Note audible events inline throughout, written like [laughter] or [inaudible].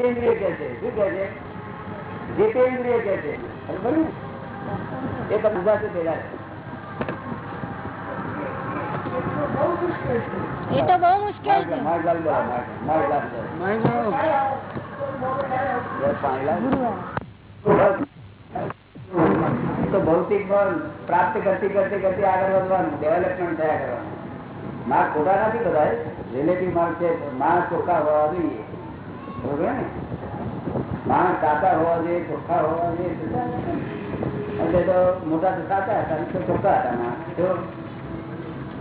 જીતેન્દ્રિય કે છે શું કે છે જીતેન્દ્રિય કે છે બરોબર ને એ તો બધા છે પેલા એ તો બહુ મુશ્કેલ છે માર્ગલાલ બોલો માર્ગલાલ બોલો પાણી લાવ. તો ભૌતિક બળ પ્રાપ્ત કરતી કરતી કરતી આગળ વધવાનું ડેવલપમેન્ટ થયા કરવાનું માર્ક ખોટા નથી બધા રિલેટિવ માર્ક છે માણસ ચોખ્ખા હોવા જોઈએ બરોબર ને માણસ તો મોટા તો હતા અને તો હતા માણસ.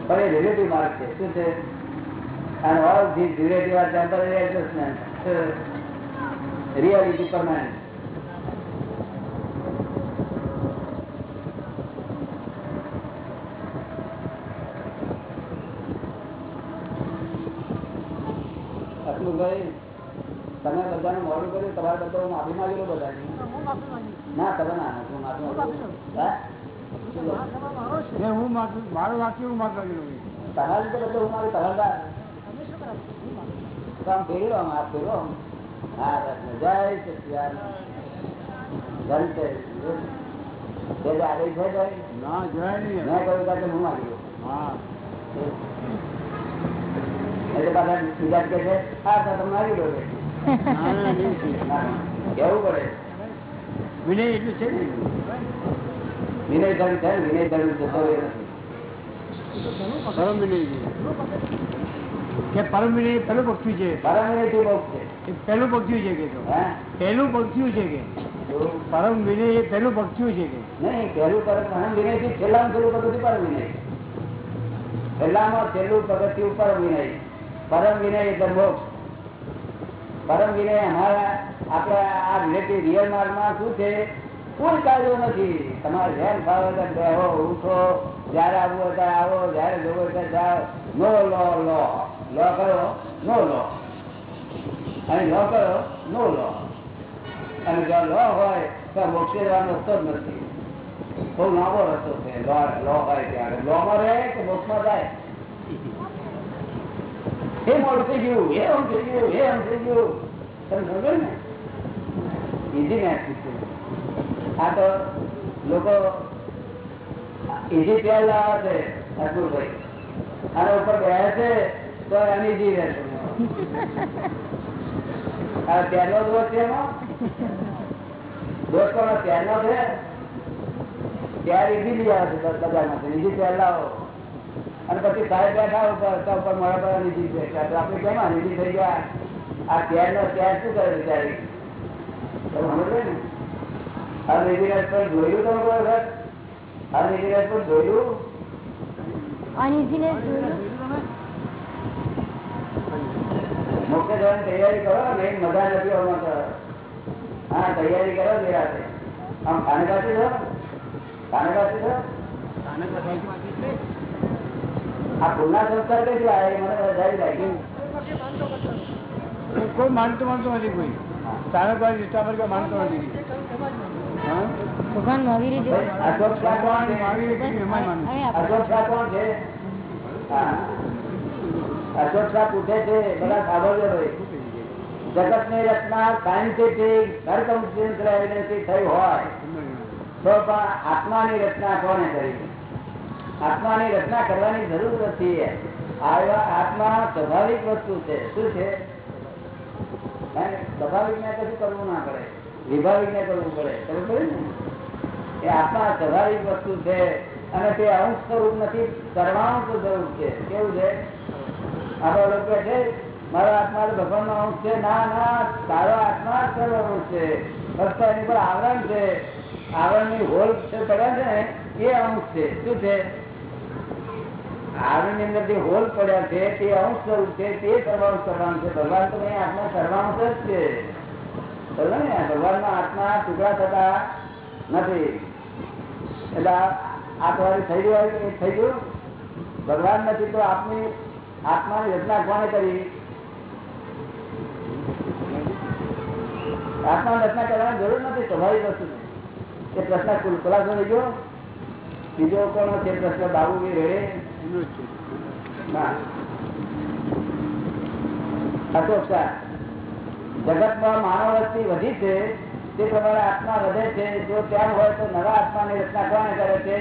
પણ એ રિલેટિવ માર્ક છે. શું છે? and all these relative are temporary adjustments. So, reality બધાને મોડું કર્યું તમારા બધા હું માફી માંગેલો બધા ના તમે ના હું માફી હા? મારું વાક્ય હું તમારી રીતે બધું હું મારું તમારા તો આમ આમ હાથ ફેરવો. હા જય સચિદાનંદ. ધન છે. તે છે ભાઈ? ના જય નહીં. મેં કહ્યું હું માગી હા. એટલે પાછા બીજા કહે છે હા તો આવી માગી વિનય એટલું છે વિનય ધર્મ વિનય ધર્મ પરમ વિનય કે પરમ વિનય પેલું પક્ષી છે? પરમ બહુ છે પેલું પક્ષી છે કે? પેલું પક્ષી છે કે? પરમ વિનય એ પેલું પક્ષી છે કે? નહીં પહેલું પરમ પરમ વિનયથી છેલ્લામાં છેલ્લું પગથિયું પરમ વિનય છેલ્લામાં છેલ્લું પગથિયું પરમ વિનય પરમ વિનય એટલે મોક્ષ. પરમ વિનય અમારા આપણા આ રિલેટિવ રિયલ માર્ગમાં શું છે? કોઈ કાયદો નથી. તમારે જેમ ફાવે રહો ઉઠો, જયારે આવવું ત્યારે આવો, જયારે જોવો ત્યારે જાઓ. નો લો લો લો કરો, નો લો અને લો કરો, નો લો અને જો લો હોય, તો મોક્ષી રહેવાનો રસ્તો જ નથી. બહુ લાંબો રસ્તો છે. લો લો હોય ત્યારે. લો માં રહે કે મોક્ષમાં જાય? એ મોડું થઈ ગયું એ આમ થઈ ગયું એ આમ થઈ ગયું. તમે સમજો ને? ઇઝી મેચ આ તો લોકો ઇઝી પેલા લાવે છે, ઠાકુરભાઈ. આના ઉપર ગયા છે, તો અનઇઝી રહેશે આ તેલનો દોષ છે એમાં દોસ્તો તેલનો છે. ત્યારે ઇઝીલી આવે છે બજારમાં ઇઝી તેલ લાવો. અને પછી સાહેબ બેઠા ઉપર ઉપર મારા પર નીચી છે. આપણે કેમ આ નીચી થઈ ગયા? આ ત્યાર નો ત્યાર શું કરે બિચારી? તમે ને? આ નીચી રાત જોયું તમે કોઈ વખત? આ નીચી રાત જોયું? મુખ્ય જવાની તૈયારી કરો ને મજા નથી આવવા કરો હા તૈયારી કરો ને રાતે. આમ ખાને પાસે છો ખાને પાસે છો. આ ભૂલના સંસ્કાર કઈ આવ્યા મને વધારે લાગ્યું કોઈ માનતો માનતો નથી કોઈ. ચાણક વાળી પર માનતો નથી. ભગવાન મહાવીર શાહ કોણ છે? અશોક શાહ કોણ છે? અશોક શાહ પૂછે છે બધા સાંભળજો ભાઈ જગતની રચના સાયન્ટિફિક એવિડન્સથી થઈ હોય તો પણ આત્માની રચના કોને કરી? આત્માની રચના કરવાની જરૂર નથી આત્મા સ્વાભાવિક વસ્તુ છે. શું છે? સ્વાભાવિક ને કશું કરવું ના પડે? વિભાવિક ને કરવું પડે. ખબર પડે ને? એ આત્મા સ્વાભાવિક વસ્તુ છે અને તે અંશ સ્વરૂપ નથી કરવાનું તો જરૂર છે. કેવું છે? આપણા લોકો છે, મારો આત્મા ભગવાન નો અંશ છે. ના ના, તારો આત્મા સર્વંશ છે. ફક્ત એની પર આવરણ છે. આવરણની હોલ છે પડ્યા છે ને? એ અંશ છે. શું છે? આવરણની અંદર જે હોલ પડ્યા છે, તે અંશ સ્વરૂપ છે, તે સર્વાંશ કરવાનું છે. ભગવાન તો કઈ આત્મા સર્વાંશ જ છે. ભલે ને ભગવાન નો આત્મા ટુકડા થતા નથી. એટલે આ તમારી થઈ ગયું થઈ ગયું. ભગવાન નથી તો આપની આત્માની રચના કોને કરી? આત્મા રચના કરવાની જરૂર નથી, સ્વાભાવિક વસ્તુ. એ પ્રશ્ન ખુલાસો થઈ ગયો. બીજો કોણ છે? પ્રશ્ન બાબુજી રેડે. અશોક શાહ માનવ વસ્તી વધી છે. તે પ્રમાણે આત્મા વધે છે જો તેમ હોય તો નવા આત્માની રચના કોને કરે છે.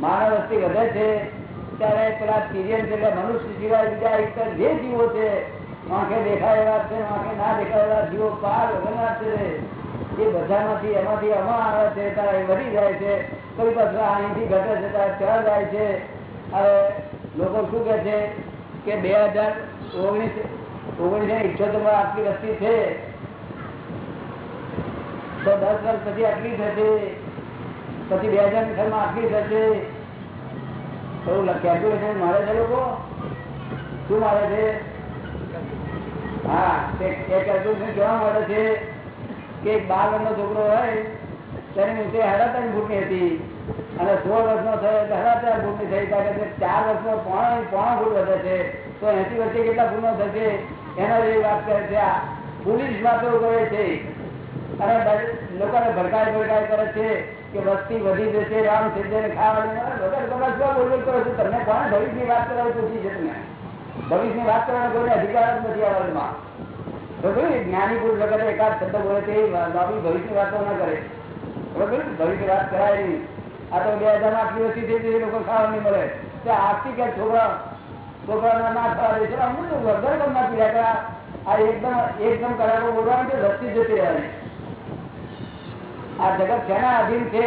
માનવ વસ્તી વધે છે. ત્યારે પેલા સિરિયન એટલે મનુષ્ય સિવાય બીજા ઇતર જે જીવો છે આંખે દેખાય એવા છે. આંખે ના દેખાય એવા જીવો પાર વગરના છે એ બધામાંથી એમાંથી અમા આવે છે. ત્યારે વધી જાય છે કોઈ પાછું અહીંથી ઘટે છે. ત્યારે ત્યાં જાય છે. હવે લોકો શું કે છે કે બે હજાર ઓગણીસ ઓગણીસો ઇઠ્યોતેરમાં આટલી વસ્તી છે, તો દસ વર્ષ પછી આટલી થશે, પછી બે હજારની માં આટલી થશે. એવું કેલ્ક્યુલેશન મારે છે લોકો? શું મારે છે? હા એ કેલ્ક્યુલેશન કેવા મળે છે કે બાર વર્ષનો છોકરો હોય હતી. અને સોળ વર્ષનો થયો, એટલે ફૂટની થઈ કારણ ચાર વર્ષનો પોણા પોણા ફૂટ થશે? વાત કરે છે લોકોને ભડકાય ભડકાય કરે છે કે વસ્તી વધી જશે રામ સિદ્ધે ખાવાનું. વગર વગર શું કરો છો. તમને કોને ભવિષ્યની વાત કરવાની પૂછી છે તમે ભવિષ્યની વાત કરવાનો કોઈને અધિકાર જ નથી આ જ્ઞાની પુરુષ વગર એકાદ શબ્દ બોલે તે બાબુ ભવિષ્ય વાતો ના કરે. બરોબર? ભવિષ્ય વાત કરાય નહીં આ તો બે હજાર આટલી વસ્તી થઈ જતી લોકો ખાવા નહીં મળે. તો આજથી કે છોકરા છોકરાના ના ખાવા દે છે. અમુક તો વગર ગમ ના પીડા કે આ એકદમ એકદમ કલાકો બોલવાનું છે વસ્તી જતી રહેવાની. આ જગત શેના અધીન છે?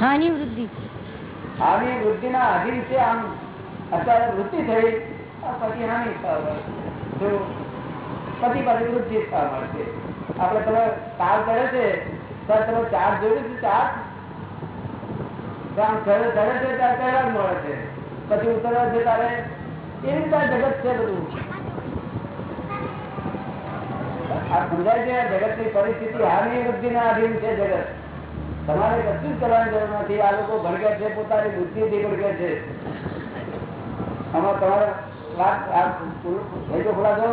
હાની વૃદ્ધિ. આવી વૃદ્ધિના અધીન છે આમ. અત્યારે વૃદ્ધિ થઈ આ પછી હાનિ થવા જો બધું પાછી વૃદ્ધિ થવા મળશે આપડે તમે કાર કરે છે ત્યારે તમે ચાર જોયું છે ચાર આમ ચડે ચડે છે ત્યારે ચડવા મળે છે પછી ઉતરવા છે ત્યારે એ રીતે આ જગત છે આ સમજાય છે જગતની પરિસ્થિતિ હાની વૃદ્ધિ ના આધીન છે જગત તમારે કશું જ કરવાની જરૂર નથી આ લોકો ભણગ્યા છે પોતાની બુદ્ધિ થી ભડકે છે આમાં તમારે વાત આ ખુલાસો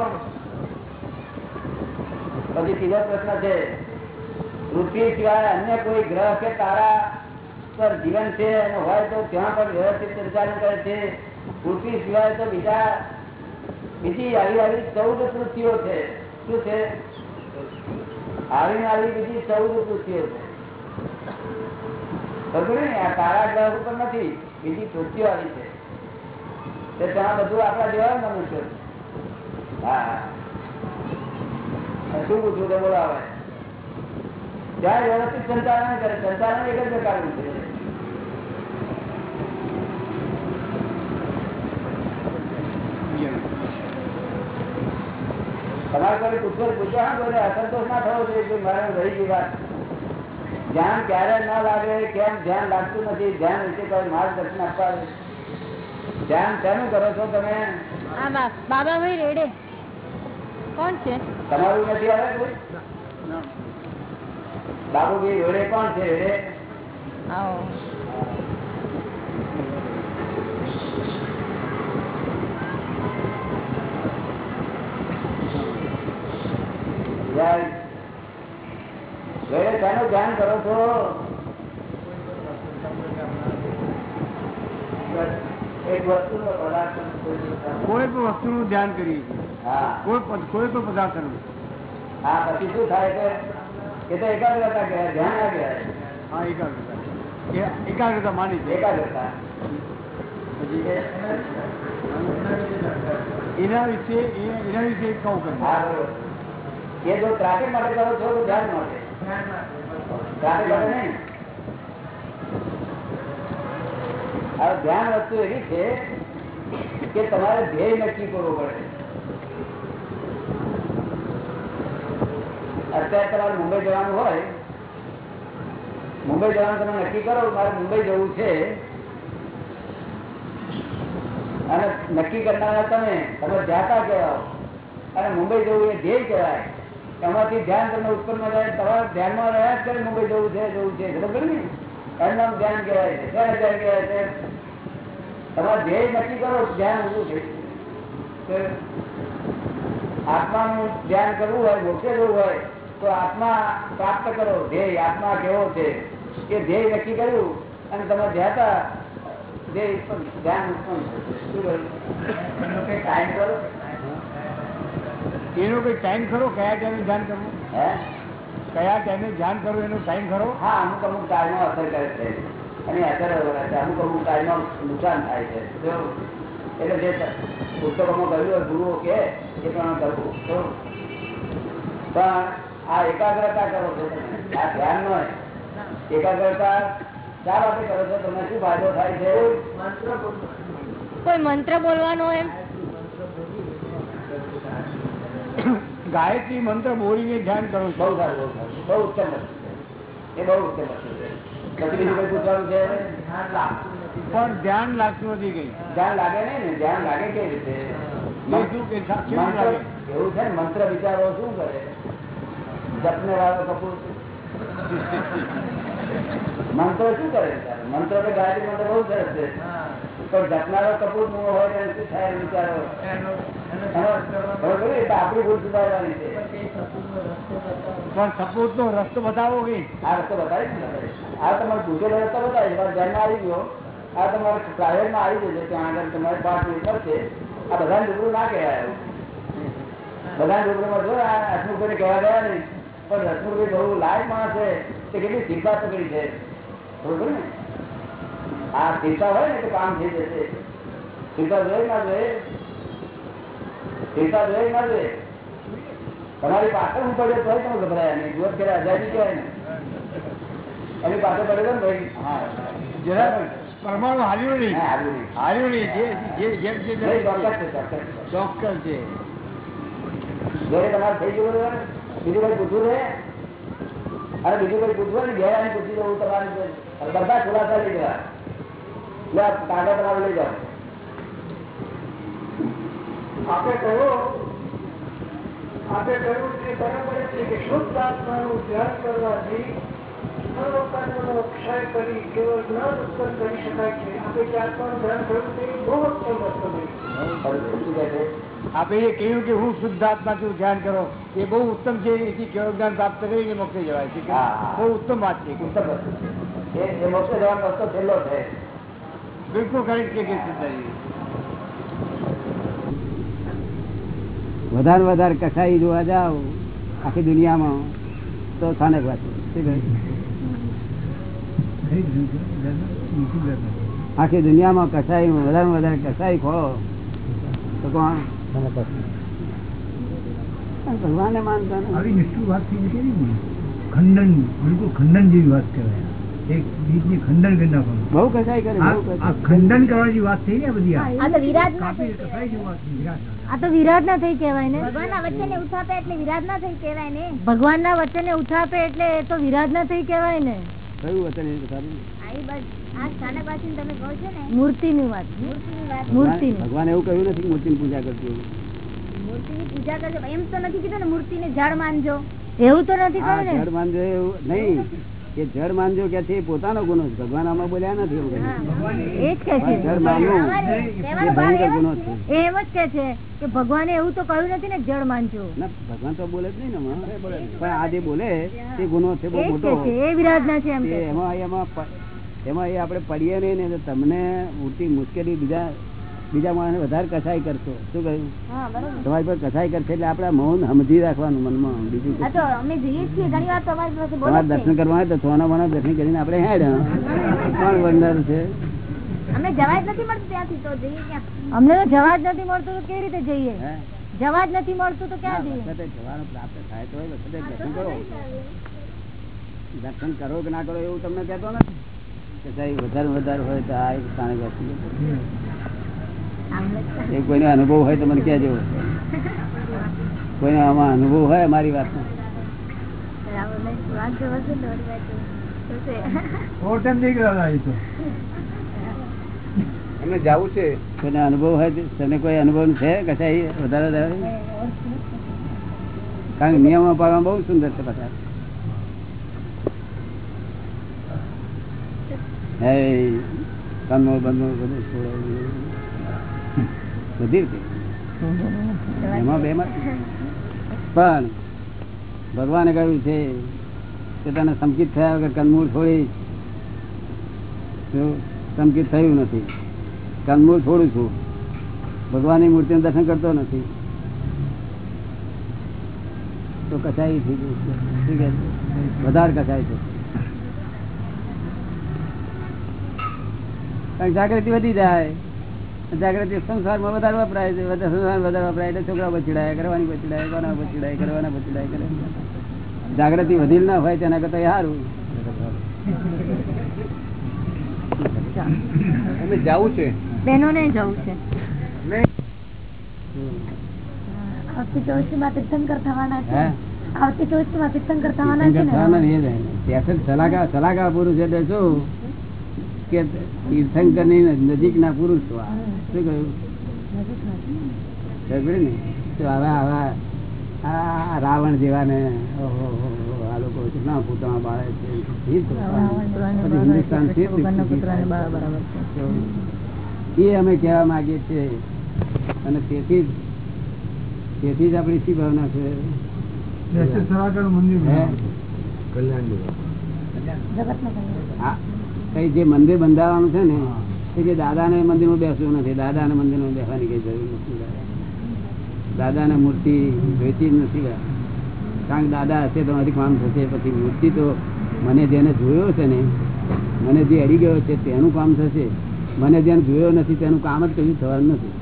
પછી ત્રીજો પ્રશ્ન છે, પૃથ્વી સિવાય અન્ય કોઈ ગ્રહ કે તારા પર જીવન છે અને હોય તો ત્યાં પણ વ્યવસ્થિત સંચાલન કરે છે? પૃથ્વી સિવાય તો બીજા, બીજી આવી આવી ચૌદ પૃથ્વીઓ છે. શું છે? આવી આવી બીજી ચૌદ પૃથ્વીઓ છે. ને આ તારા ગ્રહ ઉપર નથી, બીજી પૃથ્વીઓ આવી છે. ત્યાં બધું આપણા જેવા મનુષ્ય હા. શું પૂછવું તો બોલાવે ત્યાં વ્યવસ્થિત સંચાલન કરે, સંચાલન એક જ પ્રકારનું છે. તમારે અસંતોષ ના થવો જોઈએ ધ્યાન ક્યારે ના લાગે, કેમ ધ્યાન લાગતું નથી, ધ્યાન વિશે કોઈ માર્ગદર્શન આપવા ધ્યાન શેનું કરો છો તમે? બાબા ભાઈ રેડે. કોણ છે? તમારું નથી આવે કોઈ? જોડે કોણ છે? ધ્યાન કરો છો એક વસ્તુનો પદાર્થ કોઈ પણ વસ્તુનું ધ્યાન કરીએ છીએ. કોઈ પણ પદાર્થનું. હા પછી શું થાય કે એ તો એકાગ્રતા ધ્યાન ના હા એકાગ્રતા. એકાગ્રતા માની છે. એકાગ્રતા. એના વિશે એના વિશે કહું કરું એ જો ટ્રાફિક માટે કરો છો તો ધ્યાન માટે. ટ્રાફિક માટે નહીં. હવે ધ્યાન વસ્તુ એવી છે કે તમારે ધ્યેય નક્કી કરવો પડે. અત્યારે તમારે મુંબઈ જવાનું હોય, મુંબઈ જવાનું તમે નક્કી કરો, મારે મુંબઈ જવું છે. અને નક્કી કરનારા તમે તમે જાતા કહેવાઓ. અને મુંબઈ જવું એ ધ્યેય કહેવાય. એમાંથી ધ્યાન તમને ઉત્પન્ન થાય, તમારા ધ્યાનમાં રહ્યા જ કરે મુંબઈ જવું છે જવું છે. બરોબર ને? એનું નામ ધ્યાન કહેવાય છે ક્યારે ધ્યાન કહેવાય છે. તમારે ધ્યેય નક્કી કરો ધ્યાન ઊભું થઈ આત્માનું ધ્યાન કરવું હોય મોક્ષે જવું હોય તો આત્મા પ્રાપ્ત કરો ધ્યેય આત્મા કેવો છે? એ ધ્યેય નક્કી કર્યું અને તમે ધ્યાતા ધ્યેય ધ્યાન ઉત્પન્ન. શું કહ્યું? એનો કંઈ ટાઈમ કરો એનો કઈ ટાઈમ ખરો? કયા ટાઈમે ધ્યાન કરવું? હે? કયા ટાઈમે ધ્યાન કરવું? એનો ટાઈમ ખરો? હા અમુક અમુક ટાઈમમાં અસર કરે છે. અને અસર અમુક અમુક કાર્યમાં નુકસાન થાય છે. એટલે જે પુસ્તકોમાં કહ્યું હોય ગુરુઓ કે એ પ્રમાણે કરવું. તો પણ આ એકાગ્રતા કરો છો તમે. આ ધ્યાન નો એકાગ્રતા શા માટે કરો છો તમને શું ફાયદો થાય છે? કોઈ મંત્ર બોલવાનો એમ? ગાયત્રી મંત્ર બોલીને ધ્યાન કરવું બહુ છો સારું. બહુ ઉત્તમ એ બહુ ઉત્તમ છે. પણ ધ્યાન લાગતું નથી કઈ ધ્યાન લાગે નહીં ને ધ્યાન લાગે કેવી રીતે એ શું કે સા- કેવું મંત્ર લાગે? એવું છે ને મંત્ર વિચારો શું કરે જપને વાળો કપૂર મંત્ર શું કરે બિચારો? મંત્ર તો ગાયત્રી મંત્ર બહુ સરસ છે પણ ઘટનારો કપૂર નો હોય શું થાય વિચારો આપડી ભૂલ સુધારવાની છે. પણ સપોઝ નો રસ્તો બતાવો. કે આ રસ્તો બતાવી આ તમારે પૂછેલો રસ્તો બતાવી. તમારે ધ્યાનમાં આવી ગયો. આ તમારે પ્રાઇવેટમાં આવી જશે ત્યાં આગળ તમારે પાંચ મિનિટ પડશે આ બધા રૂબરૂ ના કહેવાય. બધા રૂબરૂમાં જો આ હસમુખભાઈને કહેવા ગયા નહીં. પણ હસમુખભાઈ બહુ લાયક માણસ છે. તે કેટલી ચિંતા પકડી છે. બરોબર ને? આ ચિંતા હોય ને તો કામ થઈ જશે. ચિંતા જોઈએ ના જોઈએ ચિંતા જોઈએ ના જોઈએ તમારી પાછળ હું પડ્યો તો તમે ગભરાયા નહીં. જુઓ કે આઝાદી કહેવાય ને. એની પાછળ પડ્યો ને ભાઈ? હા. જરા પરમાણુ હાર્યું નહીં. હાર્યું નહીં. જે જે જેમ જે ચોક્કસ છે. ચોક્કસ તમારે થઈ ગયું? બીજું કઈ પૂછવું રે અરે બીજું કઈ પૂછવું ને? ઘેર પૂછી દઉં તમારે બધા ખુલાસા થઈ જવા કાગળ તમારે લઈ જાઓ. આપે કહ્યું આપે કહ્યું તે બરાબર છે કે શુદ્ધ આત્માનું ધ્યાન કરવાથી સર્વ ક્ષય કરી કેવળ જ્ઞાન ઉત્પન્ન કરી શકાય છે. આપે જે આત્માનું ધ્યાન કર્યું તે બહુ ઉત્તમ વસ્તુ છે. શું આપે એ કહ્યું કે હું શુદ્ધાત્મા છું ધ્યાન કરો એ બહુ ઉત્તમ છે એથી કેવળ જ્ઞાન પ્રાપ્ત કરીને મોક્ષે જવાય છે. બહુ ઉત્તમ વાત છે. ઉત્તમ વસ્તુ છે. એ મોક્ષે જવાનો રસ્તો છેલ્લો છે. બિલકુલ ખરી વધારે વધારે કસાઈ જોવા જાવ આખી દુનિયામાં તો સ્થાનક વાત? આખી દુનિયામાં કસાઈ વધારે વધારે કસાઈ ખો. તો કોણ? ભગવાને માનતા. આવી નિષ્ઠુર વાત થઈ ખંડન બિલકુલ ખંડન જેવી વાત કહેવાય. ખંડન કરી નાખવાનું. બહુ કસાઈ કરે આ બહુ આ કસાઈ. ખંડન કરવાની વાત થઈ ને બધી આ? આ તો વિરાટ ના કાપી કસાઈ જેવી વાત થઈ આ તો વિરાટ ના થઈ કહેવાય ને. ભગવાન ના વચ્ચે ને ઉઠાપે એટલે વિરાટ ના થઈ કહેવાય ને. ભગવાન ના વચને ઉઠાપે એટલે એ તો વિરાટ ના થઈ કહેવાય ને. કયું વચન એ સારું? આ ઈ બસ આ સ્થાનક વાસી તમે કહો છો ને. મૂર્તિ ની વાત. મૂર્તિ ભગવાન ભગવાન એવું કહ્યું નથી મૂર્તિ ની પૂજા કરતી મૂર્તિ ની પૂજા કરજો એમ તો નથી કીધું ને મૂર્તિને જળ માનજો એવું તો નથી કહ્યું ને. માનજો એવું નહીં. એ જડ માનજો કે છે પોતાનો ગુનો છે ભગવાન આમાં બોલ્યા નથી એવું કહ્યું. એ જ કે છે પણ જડ માનવું એ ભયંકર ગુનો છે. એમ જ કે છે કે ભગવાને એવું તો કહ્યું નથી ને જળ માનજો ના ભગવાન તો બોલે જ નહીં ને પણ આ જે બોલે તે ગુનો છે બહુ મોટો છે એ વિરાજના છે એમ છે. એમાં એમાં એમાં એ આપણે પડીએ નહીં ને તમને મોટી મુશ્કેલી બીજા બીજા માણસ વધારે કસાઈ કરશો. શું કહ્યું? તમારી પર કસાઈ કરશે એટલે આપડા મૌન સમજી રાખવાનું મનમાં બીજું આ કશું. તો અમે જઈએ છીએ ઘણી વાર તમારી પાસે બોલો તમારે દર્શન કરવા તો સોના મોના દર્શન કરીને આપણે હેડ કોણ વંદર છે? અમને જવા જ નથી મળતું ત્યાંથી તો જઈએ અમને તો જવા જ નથી મળતું તો કેવી રીતે જઈએ? હે? જવા જ નથી મળતું તો ક્યાં જઈએ? જવાનું પ્રાપ્ત થાય તો દર્શન કરો. દર્શન કરો કે ના કરો એવું તમને કહેતો નથી? કે સાહેબ વધારે વધારે હોય તો આ છે. એ કોઈનો અનુભવ હોય તો મને કહેજો. કોઈનો આમાં અનુભવ હોય મારી વાતનો. એમને જવું છે. કોઈને અનુભવ હોય તને કોઈ અનુભવ છે? કસાઈ વધારે કારણ કે નિયમો પાડવા બહુ સુંદર છે પાછા. હે કંદમૂળ બંદમૂળ બધું છોડાવી બધી રીતે. એમાં બે પણ ભગવાને કહ્યું છે કે તને સંકિત થયા વગર કનમૂળ છોડી સંકિત થયું નથી. કનમૂળ છોડું છું. ભગવાનની મૂર્તિનું દર્શન કરતો નથી. તો કસાઈ થઈ ગયું? વધારે કસાય છે. જાગૃતિ વધી જાય. જાગૃતિ સંસારમાં વધારે વપરાય છે વધારે સંસારમાં વધારે વપરાય એટલે છોકરા બચડાય કરવાની બચડાય કોના બચડાય કરવાના બચડાય કરે જાગૃતિ વધી ના હોય તેના કરતા સારું. અમે જવું છે. બહેનોને જવું છે. આવતી ચોવીસમાં તીર્થંકર થવાના છે. આવતી ચોવીસમાં તીર્થંકર થવાના છે ને. ત્યાં સલાહકાર સલાહકાર પુરુષ એટલે શું? કે તીર્થંકરની નજીક ના પુરુષ. શું કહ્યું? તો હવે હવે આ રાવણ જેવા ને આ લોકો પૂતળા બાળે છે હિન્દુસ્તાન એ અમે કહેવા માંગીએ છીએ. અને તેથી જ તેથી જ આપણી શી ભાવના છે? હે? કઈ જે મંદિર બંધાવાનું છે ને જે દાદાને મંદિરમાં બેસવું નથી. દાદાને મંદિરમાં બેસવાની કઈ જરૂર નથી દાદાને મૂર્તિ જોઈતી જ નથી કારણ કે દાદા હશે તો મારી કામ થશે. પછી મૂર્તિ તો મને જેને જોયો છે ને મને જે અડી ગયો છે તેનું કામ થશે. મને જેને જોયો નથી તેનું કામ જ કયું થવાનું નથી.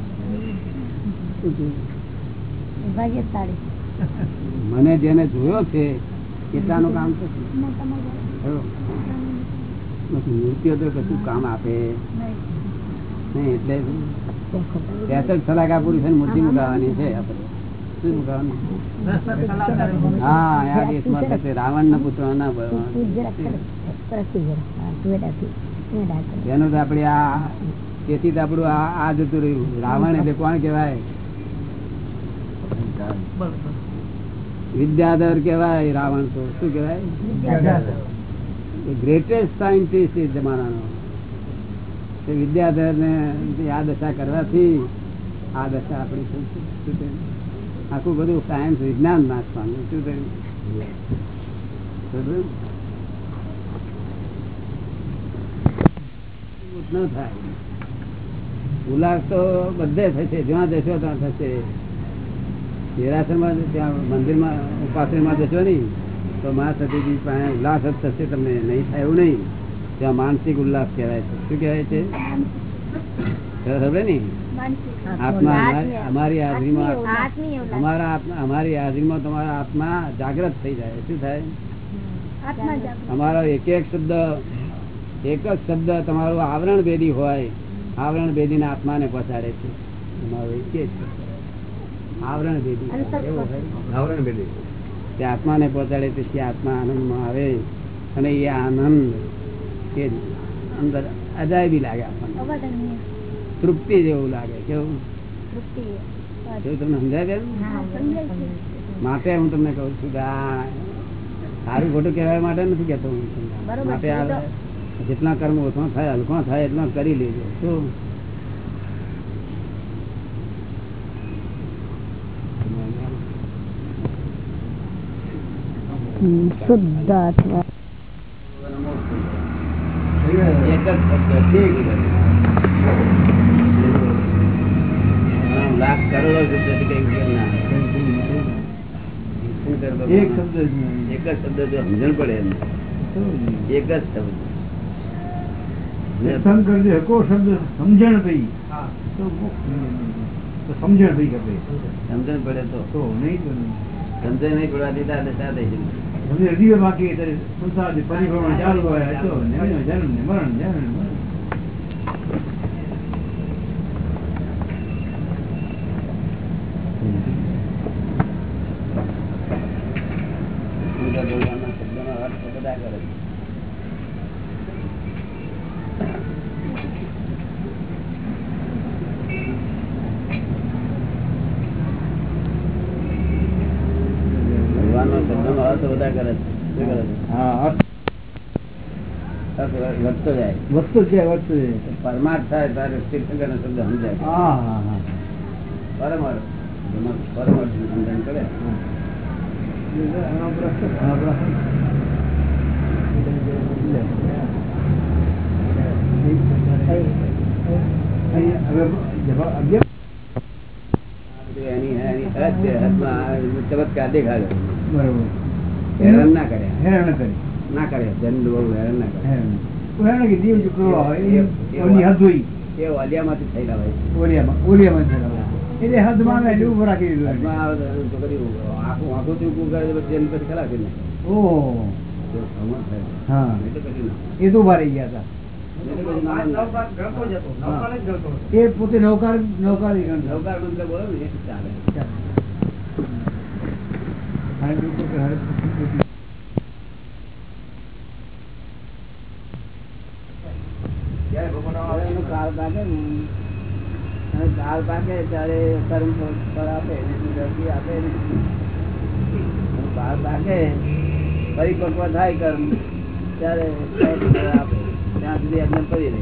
મને જેને જોયો છે કેટલાનું કામ થશે. મૂર્તિઓ તો કશું કામ આપે. નહીં એટલે મૂર્તિ મુકાવાની છે આપણે. હા આ દેશમાં થશે રાવણ પુત્ર ના તેનું તો આપડે આ તેથી તો આપણું આ આ જતું રહ્યું. રાવણ એટલે કોણ કેવાય વિદ્યાધર કેવાય રાવણ તો. શું કેવાય ગ્રેટેસ્ટ સાયન્ટિસ્ટ એ જમાનાનો. તે વિદ્યાધર ને આ દશા કરવાથી આ દશા આપણી? આખું બધું સાયન્સ વિજ્ઞાન પામ્યું શું થયું? ન થાય ઉલ્લાસ તો બધે થશે, જ્યાં જશો ત્યાં થશે દેરાસરમાં ત્યાં મંદિરમાં ઉપાસનમાં જશો નહીં, તો મા સતીજી પાસે ઉલ્લાસ જ થશે તમને, નહીં થાય એવું નહીં ત્યાં માનસિક ઉલ્લાસ કહેવાય છે. શું કહેવાય છે? ખબર ને આત્મા અમારી- અમારી હાજરીમાં અમારા અમારી હાજરીમાં તમારા આત્મા જાગ્રત થઈ જાય. શું થાય? અમારો એક એક શબ્દ એક જ શબ્દ તમારું આવરણ ભેદી હોય. આવરણ ભેદી આત્માને પહોંચાડે છે. તમારો એક જ. આવરણ ભેદી. એવો હોય. તે આત્માને પહોંચાડે પછી આત્મા આનંદમાં આવે. અને એ આનંદ એ અંદર અજાયબી લાગે આપણને. તૃપ્તિ જેવું લાગે કેવું? એવું તમને સમજાય. માટે હું તમને કહું છું કે આ સારું ખોટું કહેવા માટે નથી કહેતો હું માટે તો- જેટલા કર્મ ઓછા થાય હલકો થાય એટલા કરી લેજો. શું શુદ્ધ આત્મા. એક જ લાખ કરોડો એક શબ્દ એક જ શબ્દ જો સમજણ પડે એક જ શબ્દ. સત્સંગ કરજે હકો શબ્દ સમજણ ભાઈ સમજણ ભાઈ. સમજણ પડે તો. નહીં સમજણ નહીં પડવાથી દીધા થઈ જાય. સમજણ હૃદય બાકી પરિભ્રમણ ચાલુ હોય તો જન્મ ને મરણ જન્મ ને મરણ ઊંધા બોલવાના શબ્દનો અર્થ બધા કરે છે. ભગવાનનો શબ્દનો અર્થ બધા કરે છે. શું કરે છે? હા અર્થ અર્થ વધતો છે વસ્તુ પરમાર્થ થાય ત્યારે તીર્થંકરનો શબ્દ સમજાય. પરમાર્થ. પરમાર્થ સમજણ કરે. ચમત્કાર દેખાડ્યો બરોબર. હેરાન ના કરે. હેરાન કરી. ના કરે. જન્મ બહુ હેરાન ના કરે. કે જીવ હોય એ હદ હોય એ ઓલિયામાંથી થયેલા હોય. ઓલિયામાં ઓલિયામાં થયેલા હોય. એટલે હદ માને એટલે રાખી દીધું તો આખું આખું ચૂકવું કરે પછી. ઓહ. હા. એ ઊભા રહી ગયા હતા. એ પોતે નૌકાર નૌકાર નૌકાર નવકાર મંત્ર બોલો ને એ ચાલે. કાળ પાકે ને અને પાકે ત્યારે કર્મ ફળ- આપે ને આપે ને. એનો પાકે પરિપક્વ થાય કર્મ ત્યારે આપે ત્યાં સુધી એમને પડી રહે.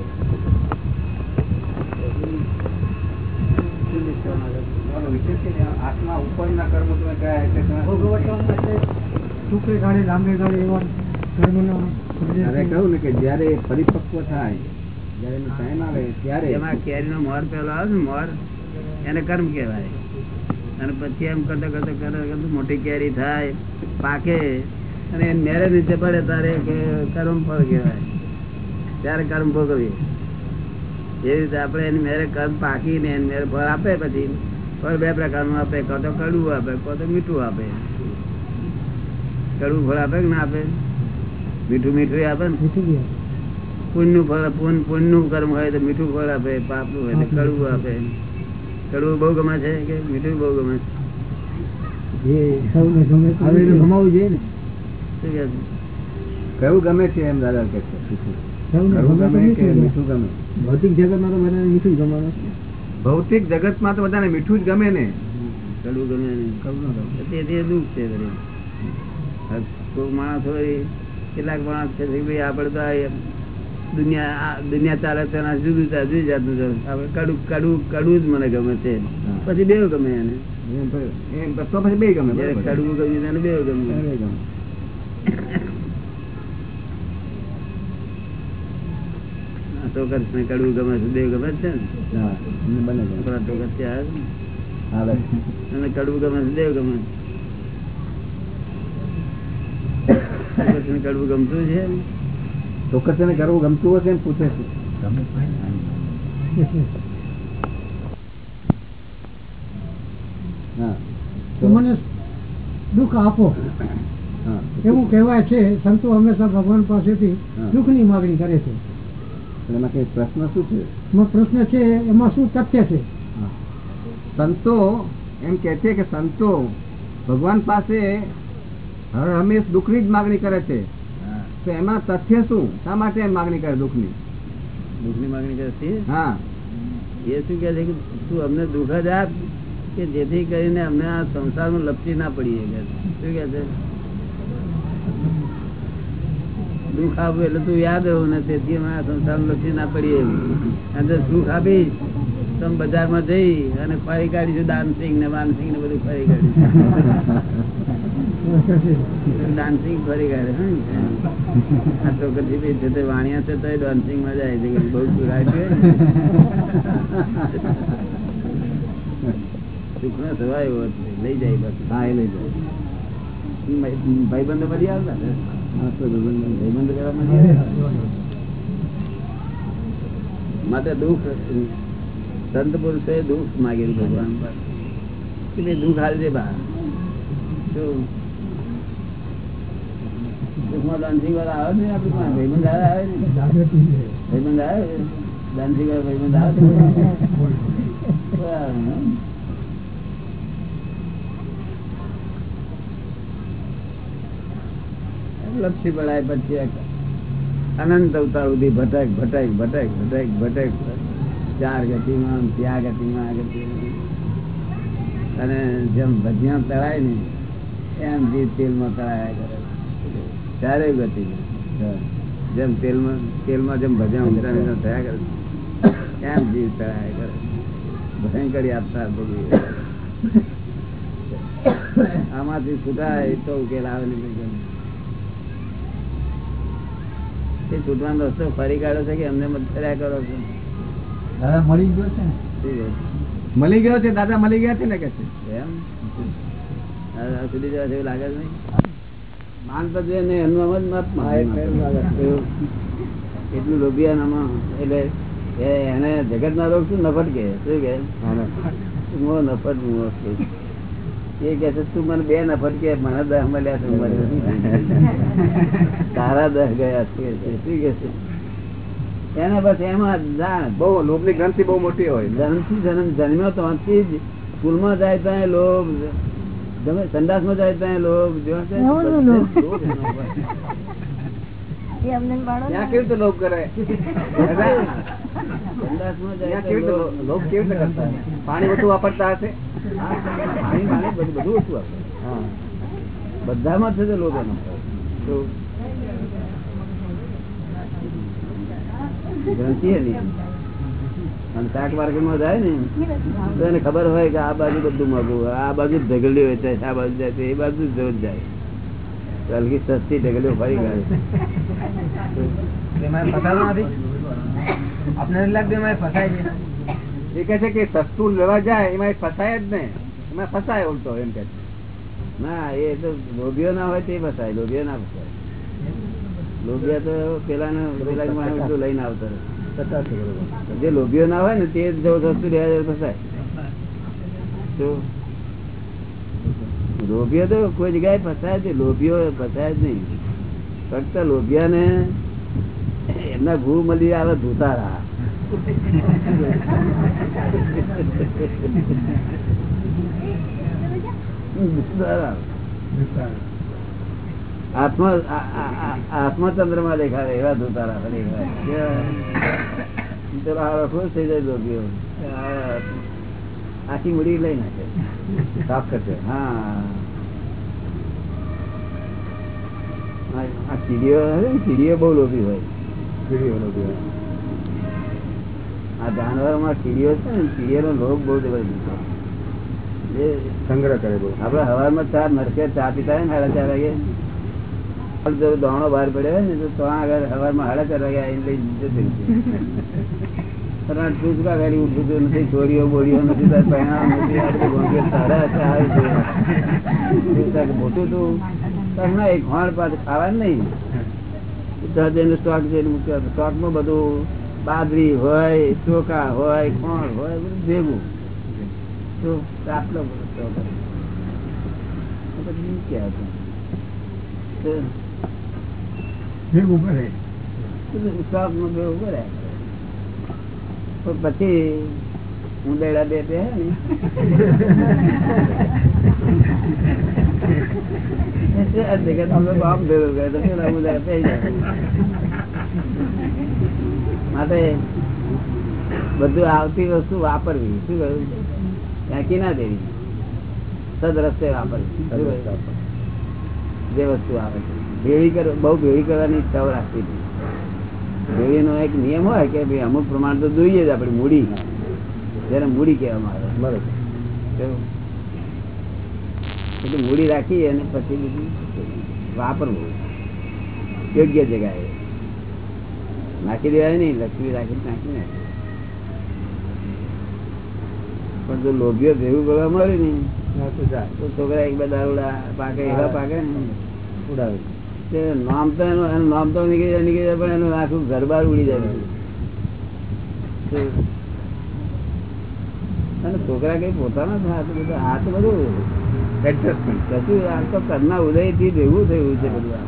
આત્મા ઉપરના કર્મ તમે કયા એટલે તમે- ટૂંકે ગાળે લાંબે ગાળે એવા કર્મનો ત્યારે કહ્યું ને કે જયારે પરિપક્વ થાય ત્યારે. એમાં કેરીનો મોર પેલો આવે ને મોર? એને કર્મ કહેવાય. અને પછી એમ કરતા કરતા કરતા કરતા મોટી કેરી થાય પાકે અને મેરે નીચે પડે તારે કે કર્મ ફળ કહેવાય. ત્યારે કર્મ ભોગવીએ. એ રીતે આપણે એની મેરે કર્મ પાકીને એને મેરે ફળ આપે પછી ફળ બે પ્રકારનું આપે કાં તો કડવું આપે કાં તો મીઠું આપે. કડવું ફળ આપે કે ના આપે? મીઠું મીઠું આપે ને? પુણ્યનું ફળ પુણ્ય પુણ્યનું કર્મ હોય તો મીઠું ફળ આપે પાપનું હોય તો કડવું આપે. કડવું બહુ ગમે છે કે મીઠું બહુ ગમે છે? સૌને ગમે તો જોઈએ ને. શું કયું ગમે છે એમ દાદા કે છે સૌને કયું તો ગમે કે મીઠું. ગમે. મીઠું ગમે? ભૌતિક જગતમાં બધાને મીઠું જ ગમવાનું છે. ભૌતિક જગતમાં તો બધાને મીઠું જ ગમે ને. કડવું ગમે ન એ દુઃખ છે કોઈ માણસ હોય કેટલાક માણસ છે ભાઈ આપણે તો દુનિયા દુનિયા ચાલે છે એના જુદું જુદી જાતનું આપણે કડું કડું કડવું જ મને ગમે છે. પછી બેવ ગમે એને. તો- પછી બે ગમે કડવું ગમ્યું તેને બે ગમે. [laughs] આ તો કૃષ્ણ કડવું ગમે છે બેવ ગમે છે ને? બંને. અને કડવું ગમે છે દેવ ગમે. [laughs] કૃષ્ણ કડવું ગમતું છે? ચોક્કસ એને કરવું ગમતું હશે એમ પૂછે છે. મને દુઃખ આપો. એવું કહેવાય છે સંતો હંમેશા ભગવાન પાસેથી. દુઃખની માગણી કરે છે. એમાં કઈ પ્રશ્ન શું છે? પ્રશ્ન છે એમાં શું તથ્ય છે? સંતો એમ કે છે કે સંતો ભગવાન પાસે હર હંમેશ દુઃખની જ માગણી કરે છે. તો એમાં તથ્ય શું? શા માટે એમ માગણી કરે દુઃખની? દુઃખની માંગણી કરતી? હા. એ શું કે છે કે તું અમને દુઃખ જ આપ કે જેથી કરીને અમને આ સંસારમાં લપસી ના પડીએ કે શું કે છે? દુઃખ આપવું એટલે તું યાદ રહું ને તેથી અમે આ સંસારમાં લપસી ના પડીએ અને સુખ આપીશ. તો બજારમાં જઈ અને ફરી કાઢીશું દાનસિંહ ને માનસિંહ ને બધું ફરી કાઢીશું ડાન્સિંગ ફરી કાઢે આ તો કદી બી છે તે વાણિયા છે તો ડાન્સિંગમાં જાય છે બહુ રાખ્યું સુખ નો સ્વભાવ એવો છે. લઈ જાય બસ. હા લઈ જાય. ભાઈબંધો મળી આવતા ને ભાઈબંધો કરવા માટે દુઃખ સંત પુરુષે દુઃખ માગેલું ભગવાન પાસે કે ભાઈ દુઃખ હાલજે બા શું દુઃખમાં દાનસિંહ વાળા આવે ને આપણી પાસે ભાઈબંધ આવે આવે ને જાગૃતિ છે. ભાઈબંધ આવે દાનસિંહ વાળા ભાઈબંધ આવે તો બરાબર, હં? લપસી પડાય પછી એક અનંત અવતાર સુધી ભટક ભટક ભટક ભટક ભટક ચાર ગતિમાં ત્યાં ગતિમાં આ ગતિમાં અને જેમ ભજીયા તળાય ને, એમ જીવ તેલમાં તળાયા કરે ચારે ગતિ જેમ તેલમાં તેલમાં જેમ ભજીયા એમ થયા કરે એમ જીવ તળાયા કરે ભયંકર આપતા ભોગવી આમાંથી છૂટાય તો ઉકેલ આવે નહીં એ છૂટવાનો રસ્તો ફરી કાઢો છે કે એમને મત કર્યા કરો છો? દાદા મળી ગયો છે ને? મળી ગયો છે દાદા મળી ગયા છે ને કે છે? એમ? સુધી જવા જેવું લાગે નહીં. માન ને એનું જ માપ એટલું લોભિયાનામાં એટલે એને જગત ના રોગ શું? નફટ કે શું કે મોહ નફટ એ કે છે તું મને બે નફટ કે મને દહ મળ્યા છે મારે તારા દહ ગયા છે શું કે છે? એને બસ એમાં જાણ. બહુ લોભની ગ્રંથિ બહુ મોટી હોય. જન્મથી જન્મ જન્મ્યો ત્યાંથી જ સ્કૂલમાં જાય ત્યાં લોભ જાય ત્યાં લોભ જ્યાં એવું લોભ. લોભ કેવી લોભ કરે? જાય ત્યાં કેવી રીતે ત્યાં લો- લોભ. લોભ કેવી કરતા? પાણી વધુ વાપરતા હશે? પાણી પાણી બધું બધું. બધામાં છે તે લોભ એનો તો ગ્રંથિ એની અને શાક માર્કેટમાં જાય ને તો એને ખબર હોય કે આ બાજુ બધું મોઘું આ બાજુ ઢગલ્યું હોય આ બાજુ જાય એ બાજુ જ જાય. હલકી સસ્તી ઢગલીઓ ફરી ગયો એ કે છે? કે સસ્તું લેવા જાય એમાં ફસાય જ નહીં. એમાં ફસાય ઉલટો એમ કે ના એ તો લોભીઓ ના હોય તે ફસાય લોભીઓ ના ફસાય. લોભિયા તો પેલા પેલા લઈને આવતો જે લોભિયો ના હોય ને તે જ જો સસ્તું લેવા જાય ફસાય. લોભિયો તો કોઈ જગ્યાએ ફસાય જ લોભિયો ફસાય જ નહીં. ફક્ત લોભિયા ને એમના ભૂ મળી આવે ધૂતારા. ધૂતારા. આત્મા આ- આ- આ- દેખાડે એવા ધોતારા દેખાય. ખુશ થઈ જાય લોભીઓ આખી મૂડી લઈ નાખે. સાફ કરશે. હા. આ કીડીઓ બહુ લોભી હોય. લોભી હોય. આ જાનવરોમાં કીડીઓ છે ને કીડીઓનો લોભ બહુ જબરદસ્ત સંગ્રહ કરે બહુ. આપડે હવારમાં ચા નરકે ચા પીતા હોય ને સાડા ચાર વાગે. પણ બહાર પડ્યો ને, તો આગળ હવારમાં સાડા ચાર વાગે ઉઠું નથી ચોરીઓ બોરીઓ નથી મોટું તું બધું બાજરી હોય, ચોખા હોય ખોણ હોય, બધું ભેગું. તો પછી. તો ભેગું કરે. પછી ઉંદેડા બે બે. માટે બધું આવતી વસ્તુ વાપરવી. શું કહ્યું? ફેંકી ના દેવી. સદ રસ્તે વાપરવી જે વસ્તુ આવે છે. ભેળી કર બહુ ભેળી કરવાની ઈચ્છાઓ રાખવી ભેળી ભેળીનો એક નિયમ હોય કે ભાઈ અમુક પ્રમાણ તો જોઈએ જ આપણી મૂડી. જેને મૂડી કહેવામાં આવે. બરોબર. એટલે મૂડી રાખી અને પછી બીજું વાપરવું. યોગ્ય જગાએ નાખી દેવાય નહીં લક્ષ્મી રાખી નાખી નાખી. પણ જો લોભીઓ ભેગું કરવા મળે ને તો છોકરા એક બે દારૂડા પાકે એવા પાકે ને. ઉડાવે. નામ તો એનું એનું નામ તો નીકળી જાય નીકળી જાય પણ એનું આખું ઘર બાર ઉડી જાય. અને છોકરા કઈ પોતાના હાથ બધું આ બધું કશું આ તો કરના ઉદયથી ભેગું થયું છે બધું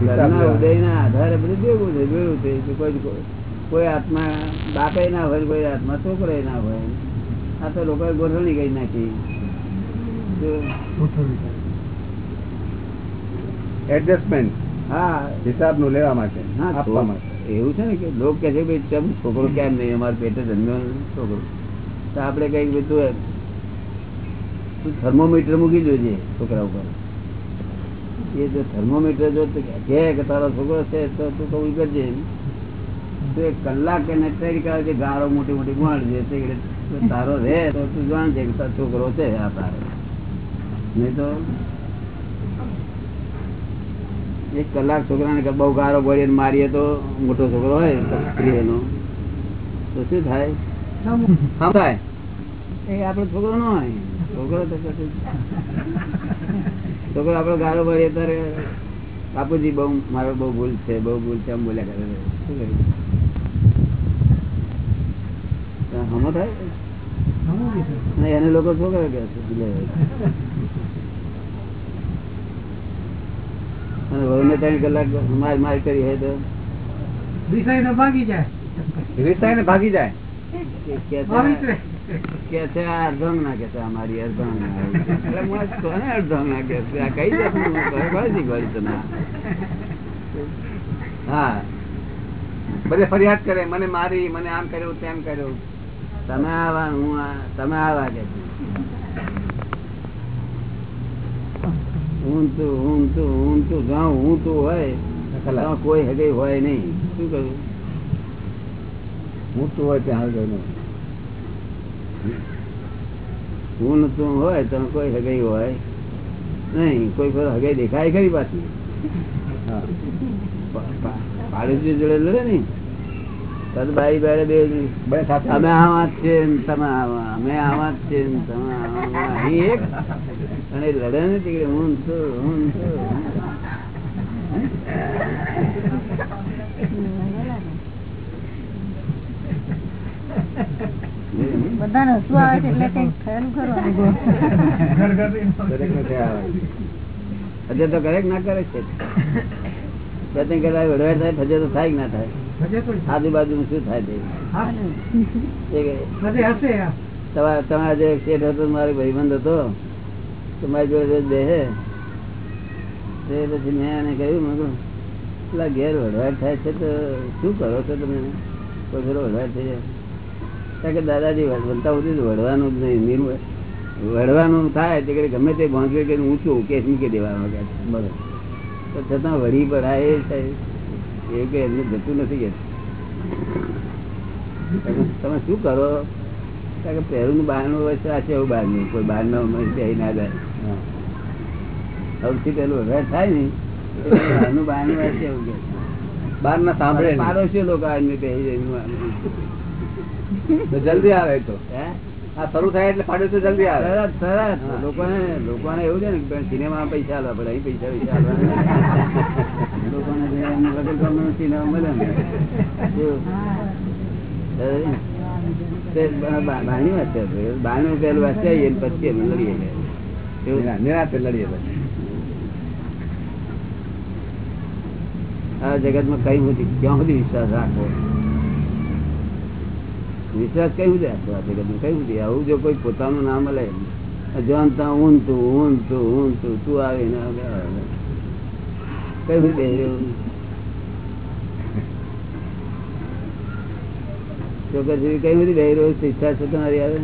કરના ઉદય ના આધારે બધું ભેગું થયું ભેગું થયું કોઈ કોઈ- આત્મા બાપે ના હોય કોઈ આત્મા છોકરો ના હોય. આ તો લોકોએ ગોઠવણી કરી નાખી. તો એડજસ્ટમેન્ટ હા. હિસાબનું લેવા માટે આપવા તો માટે. એવું છે ને કે લોક કે છે ભાઈ ચમ છોકરો કેમ નહીં અમારે પેટે જન્મ્યો છોકરો. તો આપણે કંઈક બધું તું થર્મોમીટર મૂકી જોઈએ છોકરા ઉપર. એ જો થર્મોમીટર જો કે તારો છોકરો છે તો તું તો ઉઈ કરજે. તો એક કલાક એને તૈયારી કરે કે ગાળો મોટી મોટી તો તારો રહે તો તું જાણજે કે તારો છોકરો છે આ તારો. નહીં તો એક કલાક છોકરાને ને બહુ ગારો ગોળીને મારીએ તો મોટો છોકરો હોય તો સ્ત્રી એનો. તો શું થાય? હા થાય. એ આપણો છોકરો ન હોય. છોકરો તો છોકરો આપણો ગારો ભરીએ ત્યારે બાપુજી બહુ મારો બહુ ભૂલ છે બહુ ભૂલ છે આમ બોલ્યા કરે શું કરીએ? હમો થાય? એને લોકો શું કરે કે છે? લે. અને વહુને ત્રણ કલાક માર માર કરી હોય તો ભાગી જાય. રીસાઈ ને ભાગી જાય? કે છે આ અર્ધંગ ના કે છે અમારી અર્ધંગ ના. એટલે હું આજ કોને અર્ધંગ ના કે છે? આ કઈ જાતનું કોને શીખવાડ્યું તને હા. બધે ફરિયાદ કરે મને મારી મને આમ કર્યું તેમ કર્યું. તમે આવા હું આ- તમે આવા કે છે. હું તું હું તું હું તું જ્યાં હું તું હોય ત્યાં કોઈ હગઈ હોય નહીં. શું કહ્યું હું તું હોય ત્યાં આગળ હું ને તું હોય તો કોઈ હગઈ હોય નહીં. કોઈ કોઈ હગઈ દેખાય ખરી પાછી. હા. પા- પા- પાડોશી જોડે લડે ને. તદ બાઈ બેડે બે બે સાથે અમે આવા જ છે ને તમે આવા અમે આવા જ છે ને તમે આવા. અહીં એક અને લડે નથી કે હું છું હું બધાને આવે છે એટલે કંઈક થયેલું ખરું દરેક ને તો કરે ના કરે છે? કલાક વડવાડ થાય હજે તો થાય ના થાય? આજુબાજુ શું થાય તે તમારા જે શેઠ હતો મારો ભાઈબંધ હતો તો મારી જોડે રોજ તે પછી મેં એને કહ્યું, મેં પેલા ઘેર વઢવાડ થાય છે તો શું કરો છો તમે? કોઈ વઢવાડ થઈ જાય. કારણ કે દાદાજી બનતા સુધી વઢવાનું જ નહીં. વડવાનું થાય તે ગમે તે ભાંગે કે ઊંચું કેસ મૂકી દેવાનું કે બરોબર. તો છતાં વળી પડાય એ થાય. એ કે એમને જતું નથી કે. તમે શું કરો? કારણ કે પહેરું બહારનું વસ્તુ આ છે એવું બહારનું. કોઈ બહારનો બેસી ના જાય. સૌથી પહેલું વગર થાય ને બહારનું [laughs] બહારનું છે એવું કે. બાર ના સાંભળે મારો છે લોકો આવીને જલ્દી આવે તો. આ શરૂ થાય એટલે પાડે તો જલ્દી આવે. સરસ હા. લોકોને લોકોને એવું છે ને કે સિનેમા પૈસા આલવા પડે અહીં પૈસા પૈસા આલવા. [laughs] લોકોને વગર સિનેમા મળે ને. કેવું? વાંચે બા- બા- વાત છે. બહારનું પેલું વાંચાઈએ ને પછી અમે લડીએ નિરાંતે લડીએ. આ જગતમાં કઈ બધી ક્યાં સુધી વિશ્વાસ રાખવો વિશ્વાસ કઈ બધી રાખવો આ જગતમાં કઈ બધી આવું જો કોઈ પોતાનું નામ લે જાણતા ઊન તું ઊન તું ઊન તું તું આવે ને. કઈ બધી? ચોક્કસ એવી કઈ બધી બેહી રહ્યો છે ઈચ્છા છે તમારી આવે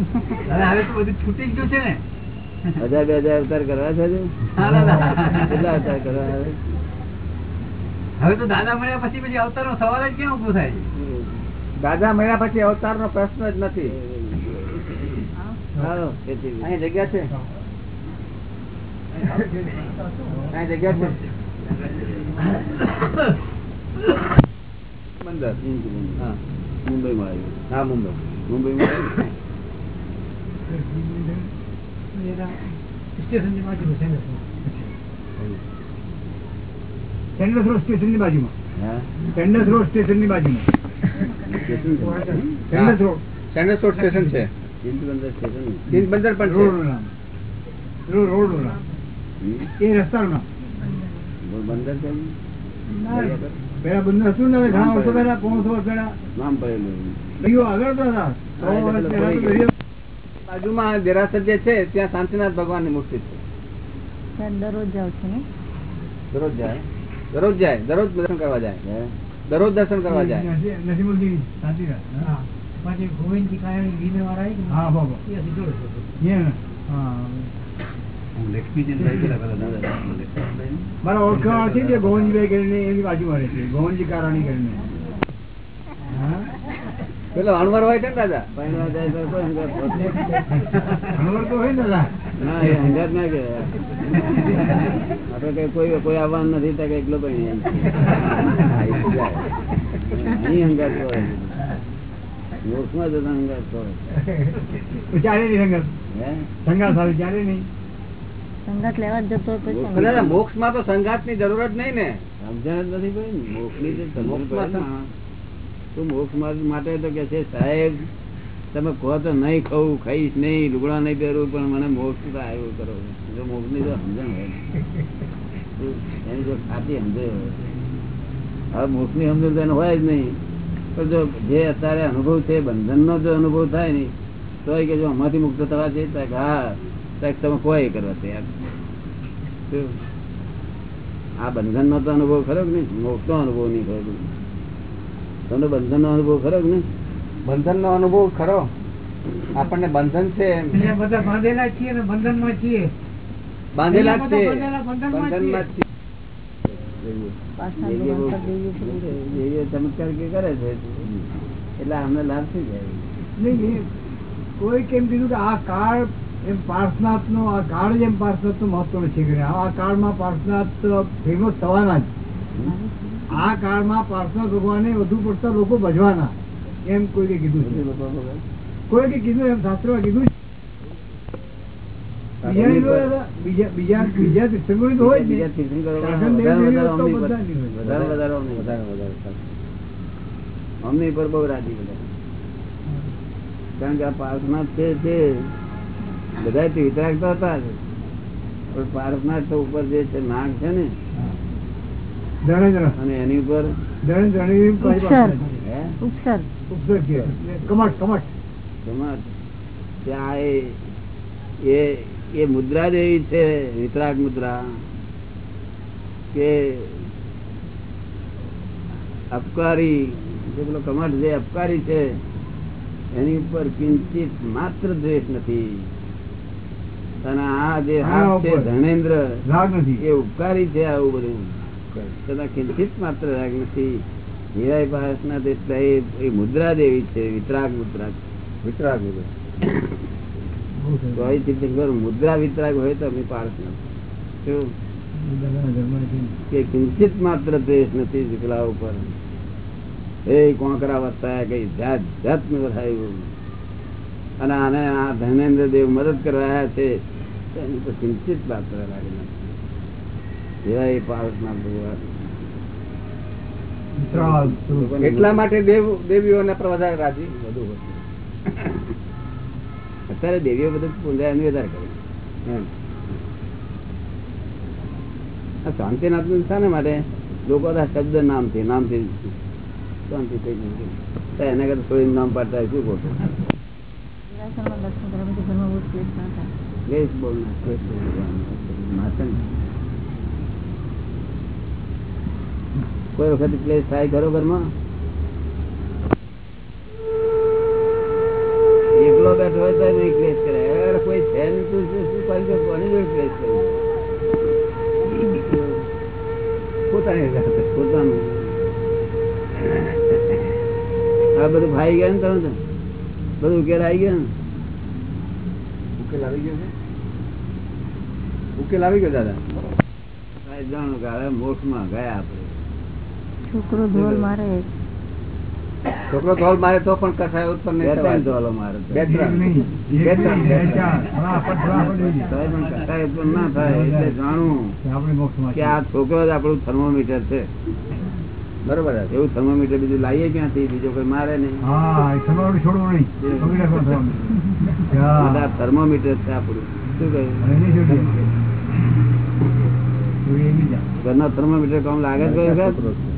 હવે તો બધું છૂટી ગયું છે ને. હજાર બે હજાર અવતાર કરવા છે. કેટલા અવતાર કરવા આવે? હવે તો દાદા મળ્યા પછી પછી અવતારનો સવાલ જ કેમ ઊભો થાય દાદા મળ્યા પછી અવતાર નો પ્રશ્ન જ નથી. અહીં જગ્યા છે? અહીં જગ્યા છે? બંદર. હા મુંબઈમાં આવ્યું હા મુંબઈ. મુંબઈમાં આવ્યું સ્ટેશનની બાજુમાં સેન્ડસ રોડ સ્ટેશનની બાજુમાં હા સેન્ડસ રોડ સ્ટેશનની બાજુમાં સ્ટેશન છે. Sandhurst road Sandhurst road station છે ચિંત બંદર સ્ટેશન ને. દીન બંદર પણ રોડનું નામ રોડ રોડનું નામ હમ? એ રસ્તાનું નામ બોલ બંદર છે ને? પેલા બંધ હતું ને હવે ઘણા વર્ષો પહેલા પોણસો વર્ષ પહેલા નામ પડેલું દરિયો આગળ તો હતા બાજુમાં દેરાસર જે છે ત્યાં શાંતિનાથ ભગવાનની મૂર્તિ છે. દરરોજ જાઉં છું ને? દરરોજ જાય. દરરોજ જાય. દરરોજ દર્શન કરવા જાય? દરરોજ દર્શન કરવા જાય. નસી- નસીમુદ્દીન હા. હા. બાબા એ ને. મારા ઓળખાણ છે ગોવનજીભાઈ કરીને એની બાજુ રહે છે. ગોવનજી કારાણી કરીને. હા. પેલો અણવર હોય છે ને દાદા? તો હોય ને દાદા. ના એ હંગાત ના કહેવાય. આપણે કઈ કોઈ કોઈ આવવાનું નથી તો એકલો પણ અહીં હંગાત હોય. મોક્ષમાં જતા હંગાત હોય. ચાલે નહીં સંગત? સંગાત સાથે ચાલે નહીં? સંગાત લેવા જતો મોક્ષ મોક્ષમાં તો સંગાતની જરૂરત નહીં ને. સમજણ નથી ભાઈ પડે ને. મોક્ષ માટે તો કે છે, સાહેબ, તમે કહો તો નહીં ખાવું ખાઈશ નહીં, લુગડા નહીં પહેરવું પણ મને મોક્ષ તો આવ્યો કરો. જો મોક્ષની તો સમજણ હોય એની જો ખાતી સમજણ હોય હવે મોક્ષની સમજણ તો એને હોય જ નહીં. પણ જો જે અત્યારે અનુભવ છે બંધન નો જો અનુભવ થાય ને તો કે જો આમાંથી મુક્ત થવા છે, તો હા, તો કે તમે કોઈ કરવા તૈયાર. આ બંધન નો તો અનુભવ ખરો કે નહીં? મોક્ષ નો અનુભવ નહીં ખરો. તમને બંધન નો અનુભવ ખરો ને બંધન નો અનુભવ ખરો. આપણને બંધન છે બધા બાંધેલા છીએ ને બંધનમાં છીએ. બાંધેલા છે. બંધન દેવીએ છીએ. ચમત્કાર કે કરે છે. એટલે અમને લાભ થઈ જાય નહીં કોઈ કેમ કીધું કે આ કાળ એમ પાર્શનાથ નો આ કાળ જ એમ પાર્શનાથનું મહત્વ છે કે આ કાળમાં પાર્શનાથ ફેમસ થવાના જ. આ કાળમાં પાર્થના ભગવાને વધુ પડતા લોકો ભજવાના. એમ કોઈએ કીધું છે. કોઈએ કીધું એમ? શાસ્ત્રમાં કીધું બીજા બીજા બીજા તો હોય બીજા. તીર્થંકરો અમની પર- બહુ રાજી બધા. કારણ કે આ પાર્થનાથ છે તે બધા વિતરાગ તો હતા પણ પાર્થનાથ તો ઉપર જે છે નાગ છે ને અને એની ઉપર ઉપસર. ઉપસર ઉપસર કમટ કમટ ત્યાં એ- મુદ્રા જેવી છે વિતરાગ મુદ્રા કે અપકારી જે પેલો કમઠ જે અપકારી છે એની ઉપર કિંચિત માત્ર દ્વેષ નથી. અને આ જે હાથ છે. ધર્મેન્દ્ર નથી. એ ઉપકારી છે આવું બધું. તથા કિંચિત માત્ર રાગ નથી. હીરાય પાસના એટલે એ- મુદ્રા દેવી છે વિતરાગ મુદ્રા વિતરાગ તીર્થંકર મુદ્રા વિતરાગ હોય તો અમે પારસ. કે કિંચિત માત્ર દ્વેષ નથી દીકરા ઉપર. એ કોંકરા વસ્તાયા કઈ જાત જાતનું વધાયું અને આને આ ધર્મેન્દ્ર દેવ મદદ કરવા આવ્યા છે એની તો કિંચિત માત્ર રાગ નથી. એવા એ પારસના ભગવાન એટલા માટે દેવ દેવીઓને રાજી? બધું અત્યારે દેવીઓ બધું પૂંજાયનું વધારે કરે. શાંતિનાથનું શાને માટે? લોકો શબ્દ નામથી નામથી. શાંતિ થઈ ગઈ. તો એના કરતા થોડી નામ પાડતા શું ખોટું બોલ દર્શન કર્યા પછી ઘરમાં બહુ ક્લેશ ના થાય. ક્લેશ બોલ ના ક્લેશ બોલ માથન કોઈ વખત ક્લેશ થાય ખરો ઘરમાં. એકલો બેઠો હોય તો નહીં ક્લેશ કરે. અરે કોઈ છે નહીં તું શું શું કરી દે? કોની જોડે ક્લેશ કરે પોતાની જાતે. પોતાનું. આ બધું ભાઈ ગયા ને તમે તો? બધું ઉકેલ આવી ગયો ને? ઉકેલ આવી ગયો છે? ઉકેલ આવી ગયો દાદા. સાહેબ જાણો કે હવે મોક્ષમાં ગયા આપણે. છોકરો ધોલ મારે. છોકરો ધોલ મારે તો પણ કસાય ઉત્પન્ન બે નહીં ત્રણ. ધોલો મારે બે ત્રણ. બે ત્રણ, કસાય ઉત્પન્ન ના થાય એટલે જાણવું કે આપણે મોક્ષમાં કે આ છોકરો જ આપણું થર્મોમીટર છે. બરોબર છે. એવું થર્મોમીટર બીજું લાવીએ ક્યાંથી? બીજો કોઈ મારે નહીં. થર્મોમીટર છે આપણું. શું કહ્યું. ઘરના થર્મોમીટર કામ લાગે છે.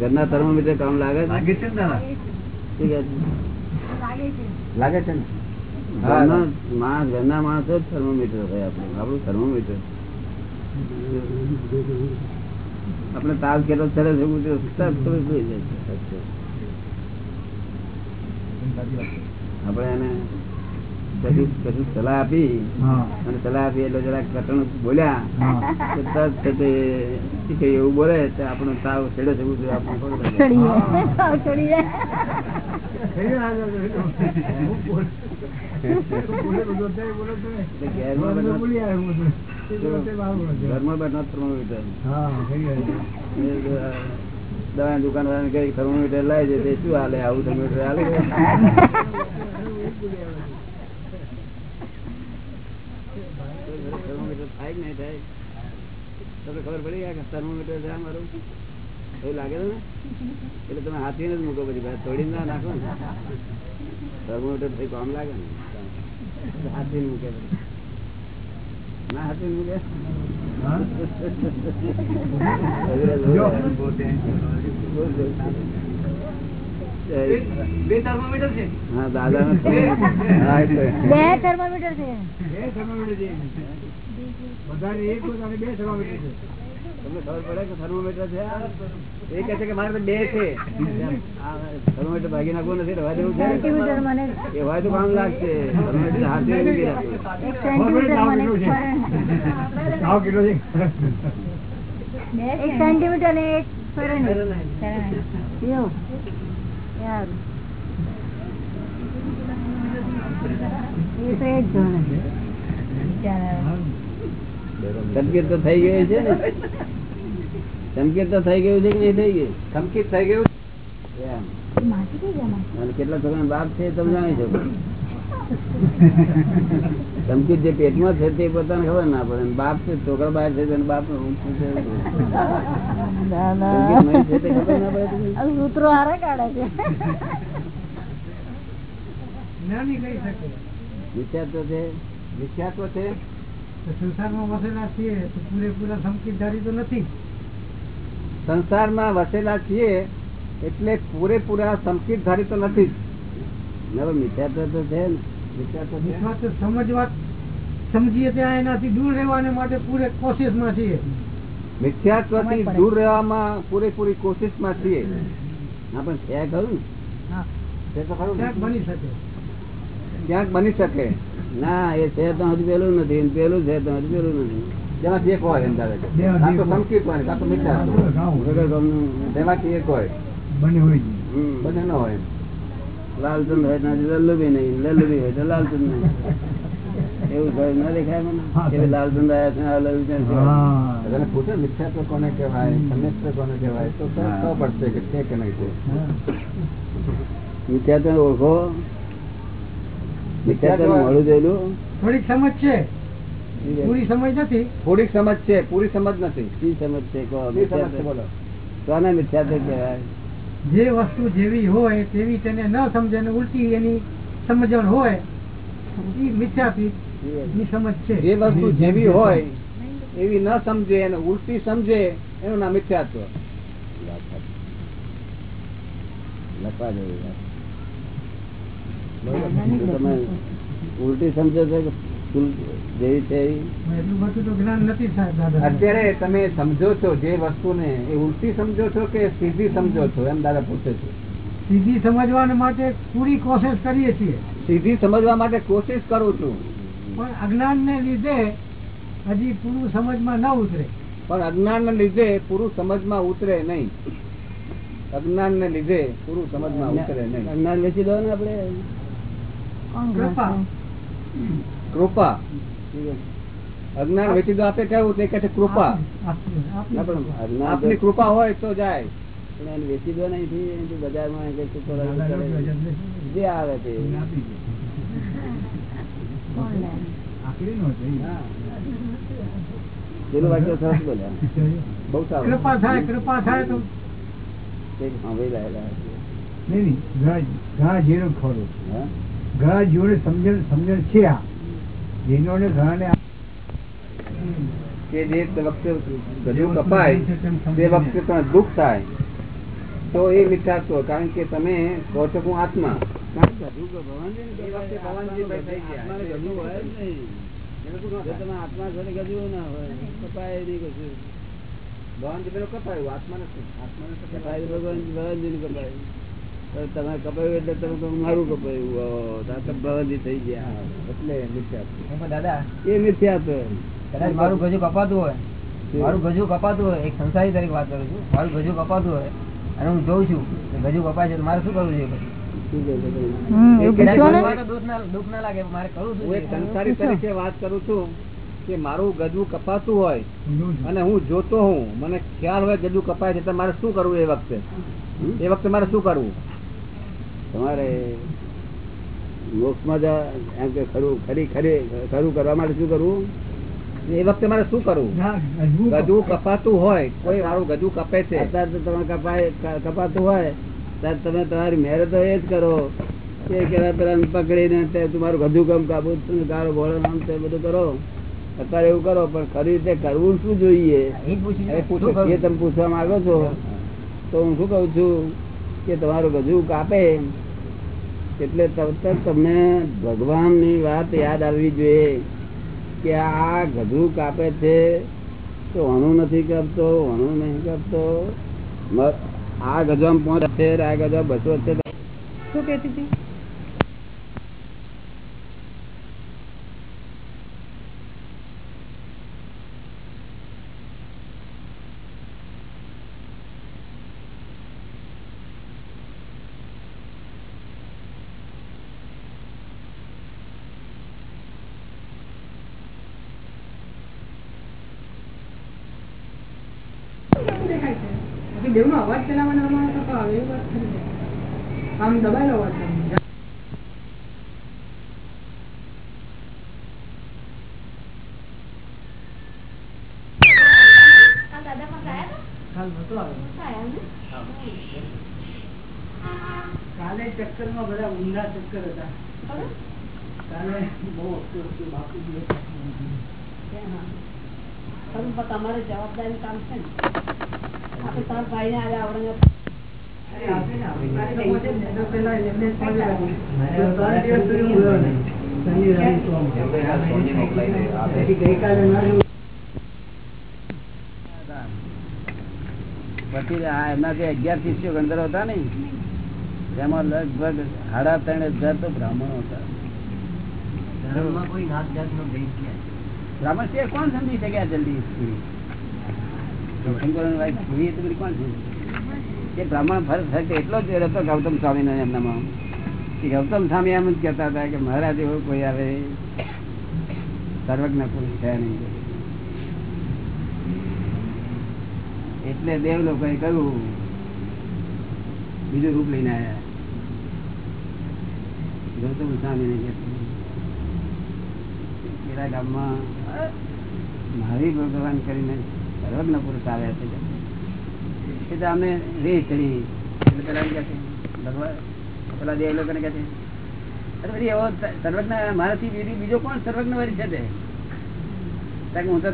ઘરના થર્મોમીટર કામ લાગે લાગે છે? લાગે છે ઘરના માણસો જ થર્મોમીટર હોય આપણું. આપણું થર્મોમીટર આપણે તાવ કેટલો સરસ એવું છે. આપણે એને કશું સલાહ આપી. અને સલાહ આપી એટલે જરાક કટણ બોલ્યા. તરત છે એવું બોલે તો આપણો તાવ છેડો [laughs] છે. જોઈએ. દવાની દુકાન વાળાને કઈ થર્મોમીટર લાવી દે. શું હાલે? આવું થર્મોમીટર હાલે [laughs] થર્મોમીટર થાય કે નહીં થાય? તમને ખબર પડી ગયા કે થર્મોમીટર છે મારું? એવું લાગે ને એટલે તમે હાથીને જ મૂકો પછી તોડીને ના નાખો ને. થર્મોમીટર થઈ કામ લાગે ને. હાથીને મૂકે. ના હાથીને મૂકે? હા? હા બે થર્મોમીટર છે. બે થર્મોમીટર છે. બધાને એક હોય બે થર્મોમીટર છે. તમને ખબર પડે કે થર્મોમીટર છે એ કહે છે કે મારે તો બે છે. થર્મોમીટર ભાગી નાખવું નથી રવા દેવું છે. સેન્ટીમીટર મને. એ હોય તો કામ લાગશે. થર્મોમીટર હાથે મૂકી એક સેન્ટીમીટર મને ભાવ છે? એક સેન્ટીમીટર ને એક ફેરનહીટ. સંકેત તો થઈ ગયું છે ને. સંકેત તો થઈ ગયું છે કે નહીં થઈ ગયું? સંકેત થઈ ગયું? કેટલા છોકરા બાપ છે તમે જાણી શકો. સંકેત જે પેટમાં છે તે પોતાને ખબર ના પડે. બાપ છે છોકરા બહાર છે તેને બાપ સૂત્રો હારા કાઢે છે. વિચાર તો છે. વિચાર તો છે. સંસારમાં વસેલા છીએ તો પૂરેપૂરા સંકેતધારી તો નથી. સંસારમાં વસેલા છીએ એટલે પૂરેપૂરા સંકેત ધારી તો નથી જ. નવો મિથ્યાત્વ તો છે ને. મિથ્યાત્વ છે. વિશ્વાસ તો સમજવા સમજીએ ત્યાં એનાથી દૂર રહેવાને માટે પૂરે કોશિશમાં છીએ. મિથ્યાત્વથી દૂર રહેવામાં પૂરેપૂરી કોશિશમાં છીએ. હા. પણ છે ખરું. ને? હા. છે તો ખરું. ને? ક્યાંક બની શકે. ક્યાંક બની શકે. ના એ છે તો હજુ પેલું નથી. પેલું છે તો હજુ પેલું નથી. જેમાંથી એક હોય કાં તો હોય. સંકેત કાં તો તેમાંથી એક હોય. બને હોય બંને ન હોય. લાલચંદ હોય ના લલ્લુભી નહીં લલ્લુભી હોય તો લાલચંદ નહીં. એવું ઘર ના દેખાય મને? લાલચંદ આયા છે આ લલ્લુચંદ છે. હા. બધાને પૂછે ને મિથ્યાત્વ કોને કહેવાય? સમ્યસ્ત કોને કહેવાય? તો ખબર પડશે કે છે કે નહીં છે. મિથ્યાત્વ ઓળખો. મિથ્યાત્વ મળું જોયેલું થોડીક સમજ છે. પૂરી સમજ નથી. થોડીક સમજ છે પૂરી સમજ નથી. શી સમજ છે? કહો છે બોલો. કોને મિથ્યાત્વ કહેવાય. જે વસ્તુ જેવી હોય તેવી તેને ન સમજે ને ઉલટી એની સમજણ હોય એ મિથ્યાથી ની સમજ છે. જે વસ્તુ જેવી હોય એવી ન સમજે અને ઉલટી સમજે એનું નામ મિથ્યાત્વ. લખવા જેવું ઉલટી સમજો છો ઉલ- જેવી છે એવી? એટલું બધું તો જ્ઞાન નથી સાહેબ દાદા. અત્યારે તમે સમજો છો જે વસ્તુને એ ઉલટી સમજો છો કે સીધી સમજો છો? એમ દાદા પૂછે છે. સીધી સમજવા માટે પૂરી કોશિશ કરીએ છીએ. સીધી સમજવા માટે કોશિશ કરું છું. પણ અજ્ઞાન ને લીધે હજી પૂરું સમજમાં ન ઉતરે. પણ અજ્ઞાન ને લીધે પૂરું સમજમાં ઉતરે નહીં. અજ્ઞાન ને લીધે પૂરું સમજમાં ઉતરે નહીં. અજ્ઞાન વેચી દો ને આપણે. કૃપા. કૃપા અજ્ઞાન વ્યક્તિ તો આપે કેવું તે કહે છે કૃપા આપની- કૃપા. હોય તો જાય પણ વેચી દો નહીં બજારમાં એ કંઈક થોડા દાદા લોકો કરે. જલ્દી જે આવે તે એને આપી દે. કોણ લે? આખરી નો છે ઈ. હા. પેલું વાક્ય સરસ બોલ્યા બહુ સારું કૃપા થાય કૃપા થાય તો સાંભળી રહેલા નહીં નહીં ઘા ઘા જેનો ખરો ઘા જોડે સમજણ સમજણ છે આ જેનો ને ઘાને કે જે વખતે ગજુ કપાય તે વખતે તમે દુઃખ થાય. તો એ મિથ્યાત્વ કારણ કે તમે કહો છો હું આત્મા ભગવાનજી. આત્મા છો ના હોય કપાય નહીં કશું. ભગવાનજી પેલું કપાયું આત્મા નથી આત્મા કપાય ભગવાનજી ને કપાય. તમે કપાયું એટલે તમે મારું કપાયું. ઓ, તો આ તો ભગવાનજી થઈ ગયા. એટલે દાદા? એ મિથ્યાત્વ કદાચ મારું ગજુ કપાતું હોય. મારું ગજુ કપાતું હોય. એક સંસારી તરીકે વાત કરું છું. મારું ગજુ કપાતું હોય અને હું જોઉં છું કે ગજુ કપાય છે મારે શું કરવું જોઈએ પછી? વાત કરું છું કે મારું ગજુ કપાતું હોય અને હું જોતો હું મને ખ્યાલ હોય ગજુ કપાય છે તો મારે શું કરવું એ વખતે? એ વખતે મારે શું કરવું? તમારે મોક્ષમાં એમ કે ખરું ખરી ખરી ખરું કરવા માટે શું કરવું? એ વખતે મારે શું કરવું? ગજવું કપાતું હોય કોઈ મારું ગજવું કપે છે. અત્યારે તો તમે કપાય કપાતું હોય ત્યારે તમે તમારી મેરે તો એ જ કરો. કે પેલા પકડીને તે તમારું ગધું કામ કાબુ ગાળો ભોળો નામ તે બધું કરો. અત્યારે એવું કરો પણ ખરી રીતે કરવું શું જોઈએ? એ પૂછો એ તમે પૂછવા માંગો છો. તો હું શું કઉ છું? કે તમારું ગજુ કાપે. એટલે તરત તમને ભગવાનની વાત યાદ આવવી જોઈએ કે આ ગધું કાપે છે તો હણું નથી કાપતો હણું નહીં કાપતો. આ ગજવામાં પાંચ છે આ ગજવા બસો છે શું કહેતી હતી દેવનો અવાજ ચલાવવાનો અમારે તો ભાવ એવી વાત ખરી છે. આમ દબાયેલો અવાજ છે. કાલ નહોતો આવ્યો. કાલે ચક્કરમાં બધા ઊંધા ચક્કર હતા કાલે બહુ અફસોસ થયો, બાપુજીએ ખરું પણ તમારે જવાબદારી કામ છે ને આપણે તાર ભાઈ ને આજે આવડે અરે આપે ને, આપણે તો પહોંચે જ ને, તો પેલા એમને જ પહોંચે લાગી. તો ત્રણ દિવસ સુધી હું ગયો નહીં. શનિ, રવિ, સોમ. પછી ગઈકાલે ના રહ્યું. પછી આ એમના જે અગિયાર શિષ્યો ગણતર હતા ને તેમાં લગભગ સાડા ત્રણ હજાર તો બ્રાહ્મણો હતા. બ્રાહ્મણ છે કોણ સમજી શક્યા જલ્દી? એ એ બ્રાહ્મણ ફરક ફરક એટલો જ હતો ગૌતમ સ્વામી નો એમનામાં ગૌતમ સ્વામી એમ જ કહેતા હતા કે મહારાજ એવો કોઈ આવે સર્વજ્ઞ પુરુષ છે નહીં. એટલે દેવ લોકોએ કહ્યું, બીજું રૂપ લઈને આવ્યા ગૌતમ સ્વામી ને પેલા ગામમાં મહાવીર ભગવાન કરીને સર્વજ્ઞ પુરુષ આવ્યા છે. અમે રેહ ચડી. એટલે પેલા એમ ભગવાન, પેલા દેવ કહે મારાથી બીજી કોણ સર્વજ્ઞ વરી છે તે? કારણ કે હું તો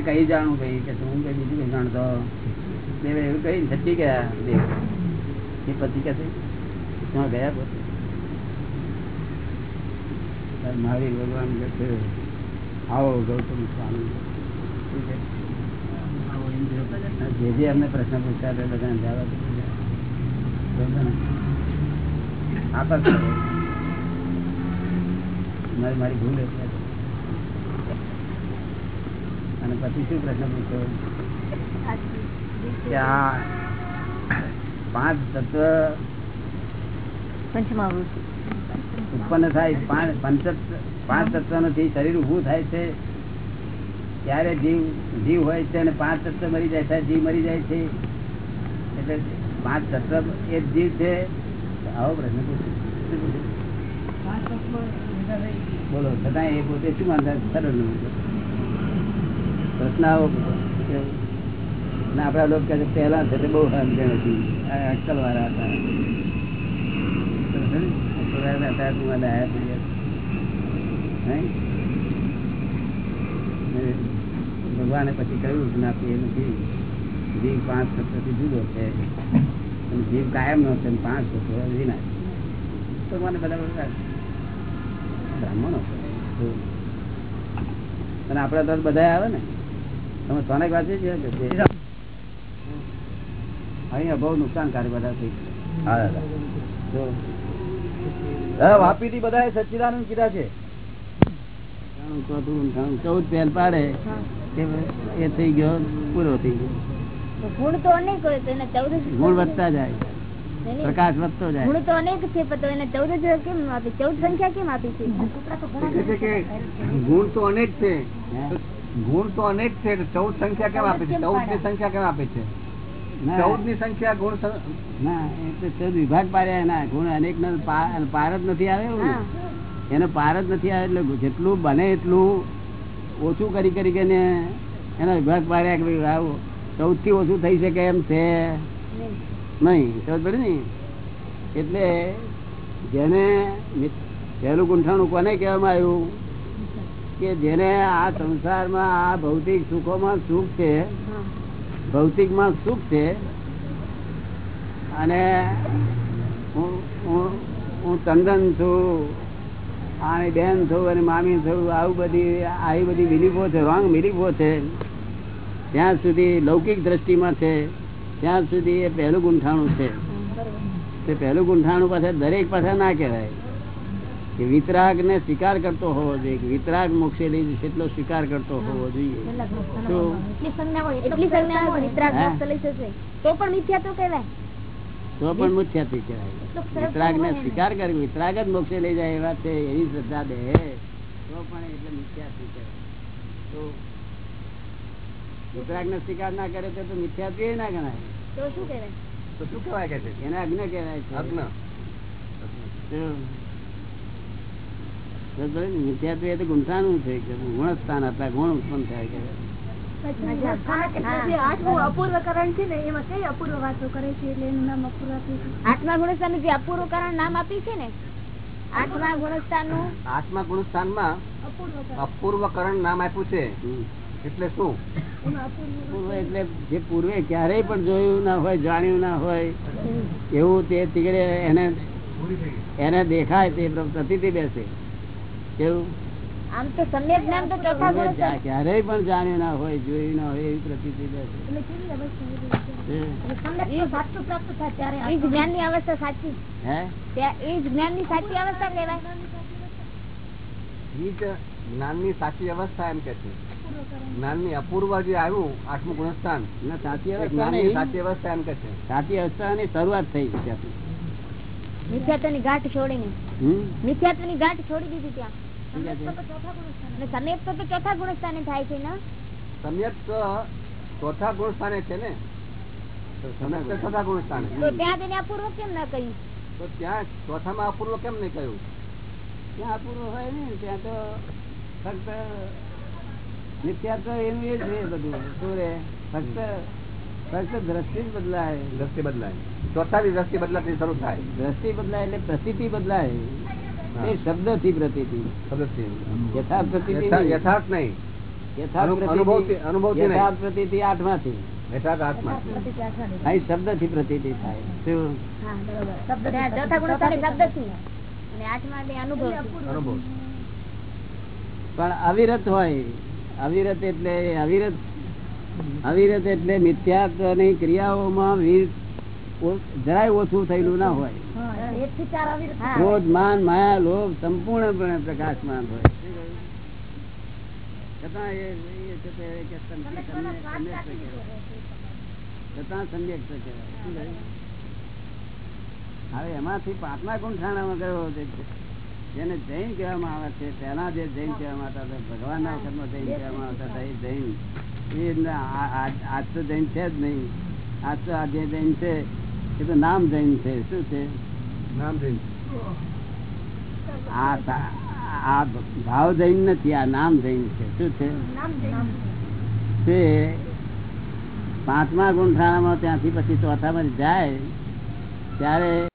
કહી જાણું ભાઈ કે હું કઈ બીજું કઈ જાણતો? એવું કહી છતી ગયા એ પછી કે છે, ત્યાં ગયા પોતે મારી ભગવાન કહે આવો ગૌતમ સ્વામી? જે જે અમને પ્રશ્ન પૂછ્યા હતા બધાને જવાબ? આપસ મારી મારી ભૂલ એટલે અને પછી શું પ્રશ્ન પૂછ્યો? કે આ પાંચ તત્વ ઉત્પન્ન થાય પાંચ પંચ પાંચ તત્વ નથી શરીર ઉભું થાય છે ત્યારે જીવ જીવ હોય છે અને પાંચ તત્વ મરી જાય છે જીવ મરી જાય છે એટલે પાંચ તત્વ એ જ જીવ છે આવો પ્રશ્ન? બોલો છતાં એ પોતે શું માનતા સરળ પ્રશ્ન આવો ના? આપડા લોકો કહે પહેલા છે બહુ સમજણ હતી અક્કલ વાળા હતા અક્કલ વાળા હતા. તું મને? ને ભગવાને પછી કહ્યું કે ના એ નથી જીવ પાંચ સત્રથી જુદો છે. અને જીવ કાયમ નો છે પાંચ સત્ર વિનાશ તો મને બધા બ્રાહ્મણો અને આપડે તો બધા આવે ને. તમે સોનેક વાંચી છે અહીંયા બહુ નુકસાનકારી બધા થઈ હા વાપી થી બધા સચ્ચિદાનંદ કીધા છે. ચૌદ પહેલ પાડે એ થઈ ગયો પૂરો થઈ ગયો. ગુણ તો નહીં કોઈ તો એને ચૌદ ગુણ વધતા જાય. પ્રકાશ વધતો જાય. ગુણ તો અનેક છે પણ એને ચૌદ જ કેમ આપી? ચૌદ સંખ્યા કેમ આપી છે? એટલે છે કે ગુણ તો અનેક છે. તો ગુણ તો અનેક છે ચૌદ સંખ્યા કેમ આપે છે? ચૌદની સંખ્યા કેમ આપે છે? ચૌદની સંખ્યા ગુણ ના એટલે ચૌદ વિભાગ પાડ્યા એના. ગુણ અનેક નો પાર જ નથી આવે. એનો પાર જ નથી આવે એટલે જેટલું બને એટલું ઓછું કરી કરી કરીને એનો વિભાગ પાડ્યા કે ભાઈ આવું. સૌથી ઓછું થઈ શકે એમ છે. નહીં. સમજ પડી ને? એટલે જેને પહેલું ગુંઠાણું કોને કહેવામાં આવ્યું? કે જેને આ સંસારમાં આ ભૌતિક સુખોમાં સુખ છે, ભૌતિકમાં સુખ છે, અને હું હું ચંદન છું. આની બેન થયું અને મામી થયું આવું બધી આવી બધી મિલીફો છે રોંગ મિલીફો છે. ત્યાં સુધી લૌકિક દ્રષ્ટિમાં છે. ત્યાં સુધી એ પહેલું ગુંઠાણું છે. તે પહેલું ગુંઠાણું પાસે દરેક પાસે ના કહેવાય. કે વિતરાગ ને સ્વીકાર કરતો હોવો જોઈએ. કે વિતરાગ મોક્ષે લઈ જશે એટલો સ્વીકાર કરતો હોવો જોઈએ. તો એટલી સંજ્ઞા હોય એટલી સંજ્ઞા હોય. વિતરાગ હે? મોક્ષ લઈ જશે. તો પણ મિથ્યા તો કહેવાય. તો પણ મુખ્યત્વે કહેવાય. વિતરાગ ને. સ્વીકાર કરે વિતરાગ જ મોક્ષે લઈ જાય એવા છે એવી શ્રદ્ધા દે. તો પણ એટલે મિથ્યાત્વી કહેવાય. તો વિતરાગ ને સ્વીકાર ના કરે તો મિથ્યાથી ના ગણાય. તો શું કહેવાય? તો શું કહેવાય કે છે? એને અગ્ન કહેવાય છે. અગ્ન. મિથ્યાત્વ એ તો ગુંઠાણું છે કે ગુણ સ્થાન હતા ગુણ ઉત્પન્ન થાય કે જે ગુણસ્થાન અપૂર્વકરણ છે ને એમાં કઈ અપૂર્વ કારણ એટલે નામ અપૂર્વ આઠમા ગુણસ્થાન જે અપૂર્વકરણ નામ આપ્યું છે ને આત્મા ગુણસ્થાનનું આઠમા ગુણસ્થાનમાં અપૂર્વકરણ નામ આપ્યું છે. એટલે શું? એટલે જે પૂર્વે ક્યારેય પણ જોયું ના હોય જાણ્યું ના હોય એવું તે તીકડે એને એને દેખાય તે પ્રતિથી બેસે. કેવું? ક્યારેય પણ જાણ્યું ના હોય જોયું ના હોય એવી પ્રતિ બેસે એ જ. જ્ઞાનની. સાચી. હે? ત્યાં એ જ જ્ઞાનની સાચી અવસ્થા જ્ઞાનની સાચી અવસ્થા એમ કે છે. જ્ઞાનની અપૂર્વ જે આવ્યું આઠમું ગુણસ્થાન ના સાચી અવસ્થા સાચી અવસ્થા એમ કે છે. સાચી અવસ્થાની શરૂઆત થઈ ત્યાંથી. મિથ્યાત્વની ગાંઠ છોડીને. હમ? મિથ્યાત્વની ગાંઠ છોડી દીધી ત્યાં. છે? સમ્યક તો તો ચોથા ગુણસ્થાને થાય છે ને? સમ્યક તો ચોથા ગુણ સ્થાને છે ને? તો સમ્યક તો ચોથા ગુણ સ્થાને તો ત્યાં તેને અપૂર્વ કેમ ન કહ્યું તો ત્યાં ચોથામાં અપૂર્વ કેમ નહીં કહ્યું ત્યાં પૂરું હોય ને ત્યાં તો ફક્ત એનું એ છે બધું. શું રે? ફક્ત ફક્ત દ્રષ્ટિ જ બદલાય. દ્રષ્ટિ બદલાય. ચોથાની દ્રષ્ટિ બદલાતી શરૂ થાય. દ્રષ્ટિ બદલાય એટલે પ્રસિદ્ધિ બદલાય. શબ્દથી પ્રતિ. યથાર્થ નહીં. યથાર્થ નહીં. યથાર્થ શબ્દથી થાય. થી અને આઠમા અનુભવ. પણ અવિરત હોય. અવિરત એટલે અવિરત. અવિરત એટલે મિથ્યાત્વની ક્રિયાઓમાં વીર જરાય ઓછું થયેલું ના હોય. હા. ક્રોધ માન માયા લોભ સંપૂર્ણપણે પ્રકાશમાન હોય. છતાં? હવે એમાંથી પાંચમા ગુંઠાણામાં કયો જેને જૈન કહેવામાં આવે છે તેના જે જૈન કહેવામાં આવતા હતા ભગવાનના વખતમાં જૈન કહેવામાં આવતા હતા એ જૈન. એ ના- આ- આ- આજ તો જૈન છે જ નહીં. આજ તો આ જે જૈન છે એ તો નામ જૈન છે. શું છે? નામ જૈન આ ભાવ જૈન નથી આ નામ જૈન છે. શું છે? તે પાંચમા ગુંઠાણામાં ત્યાંથી પછી ચોથામાં જાય ત્યારે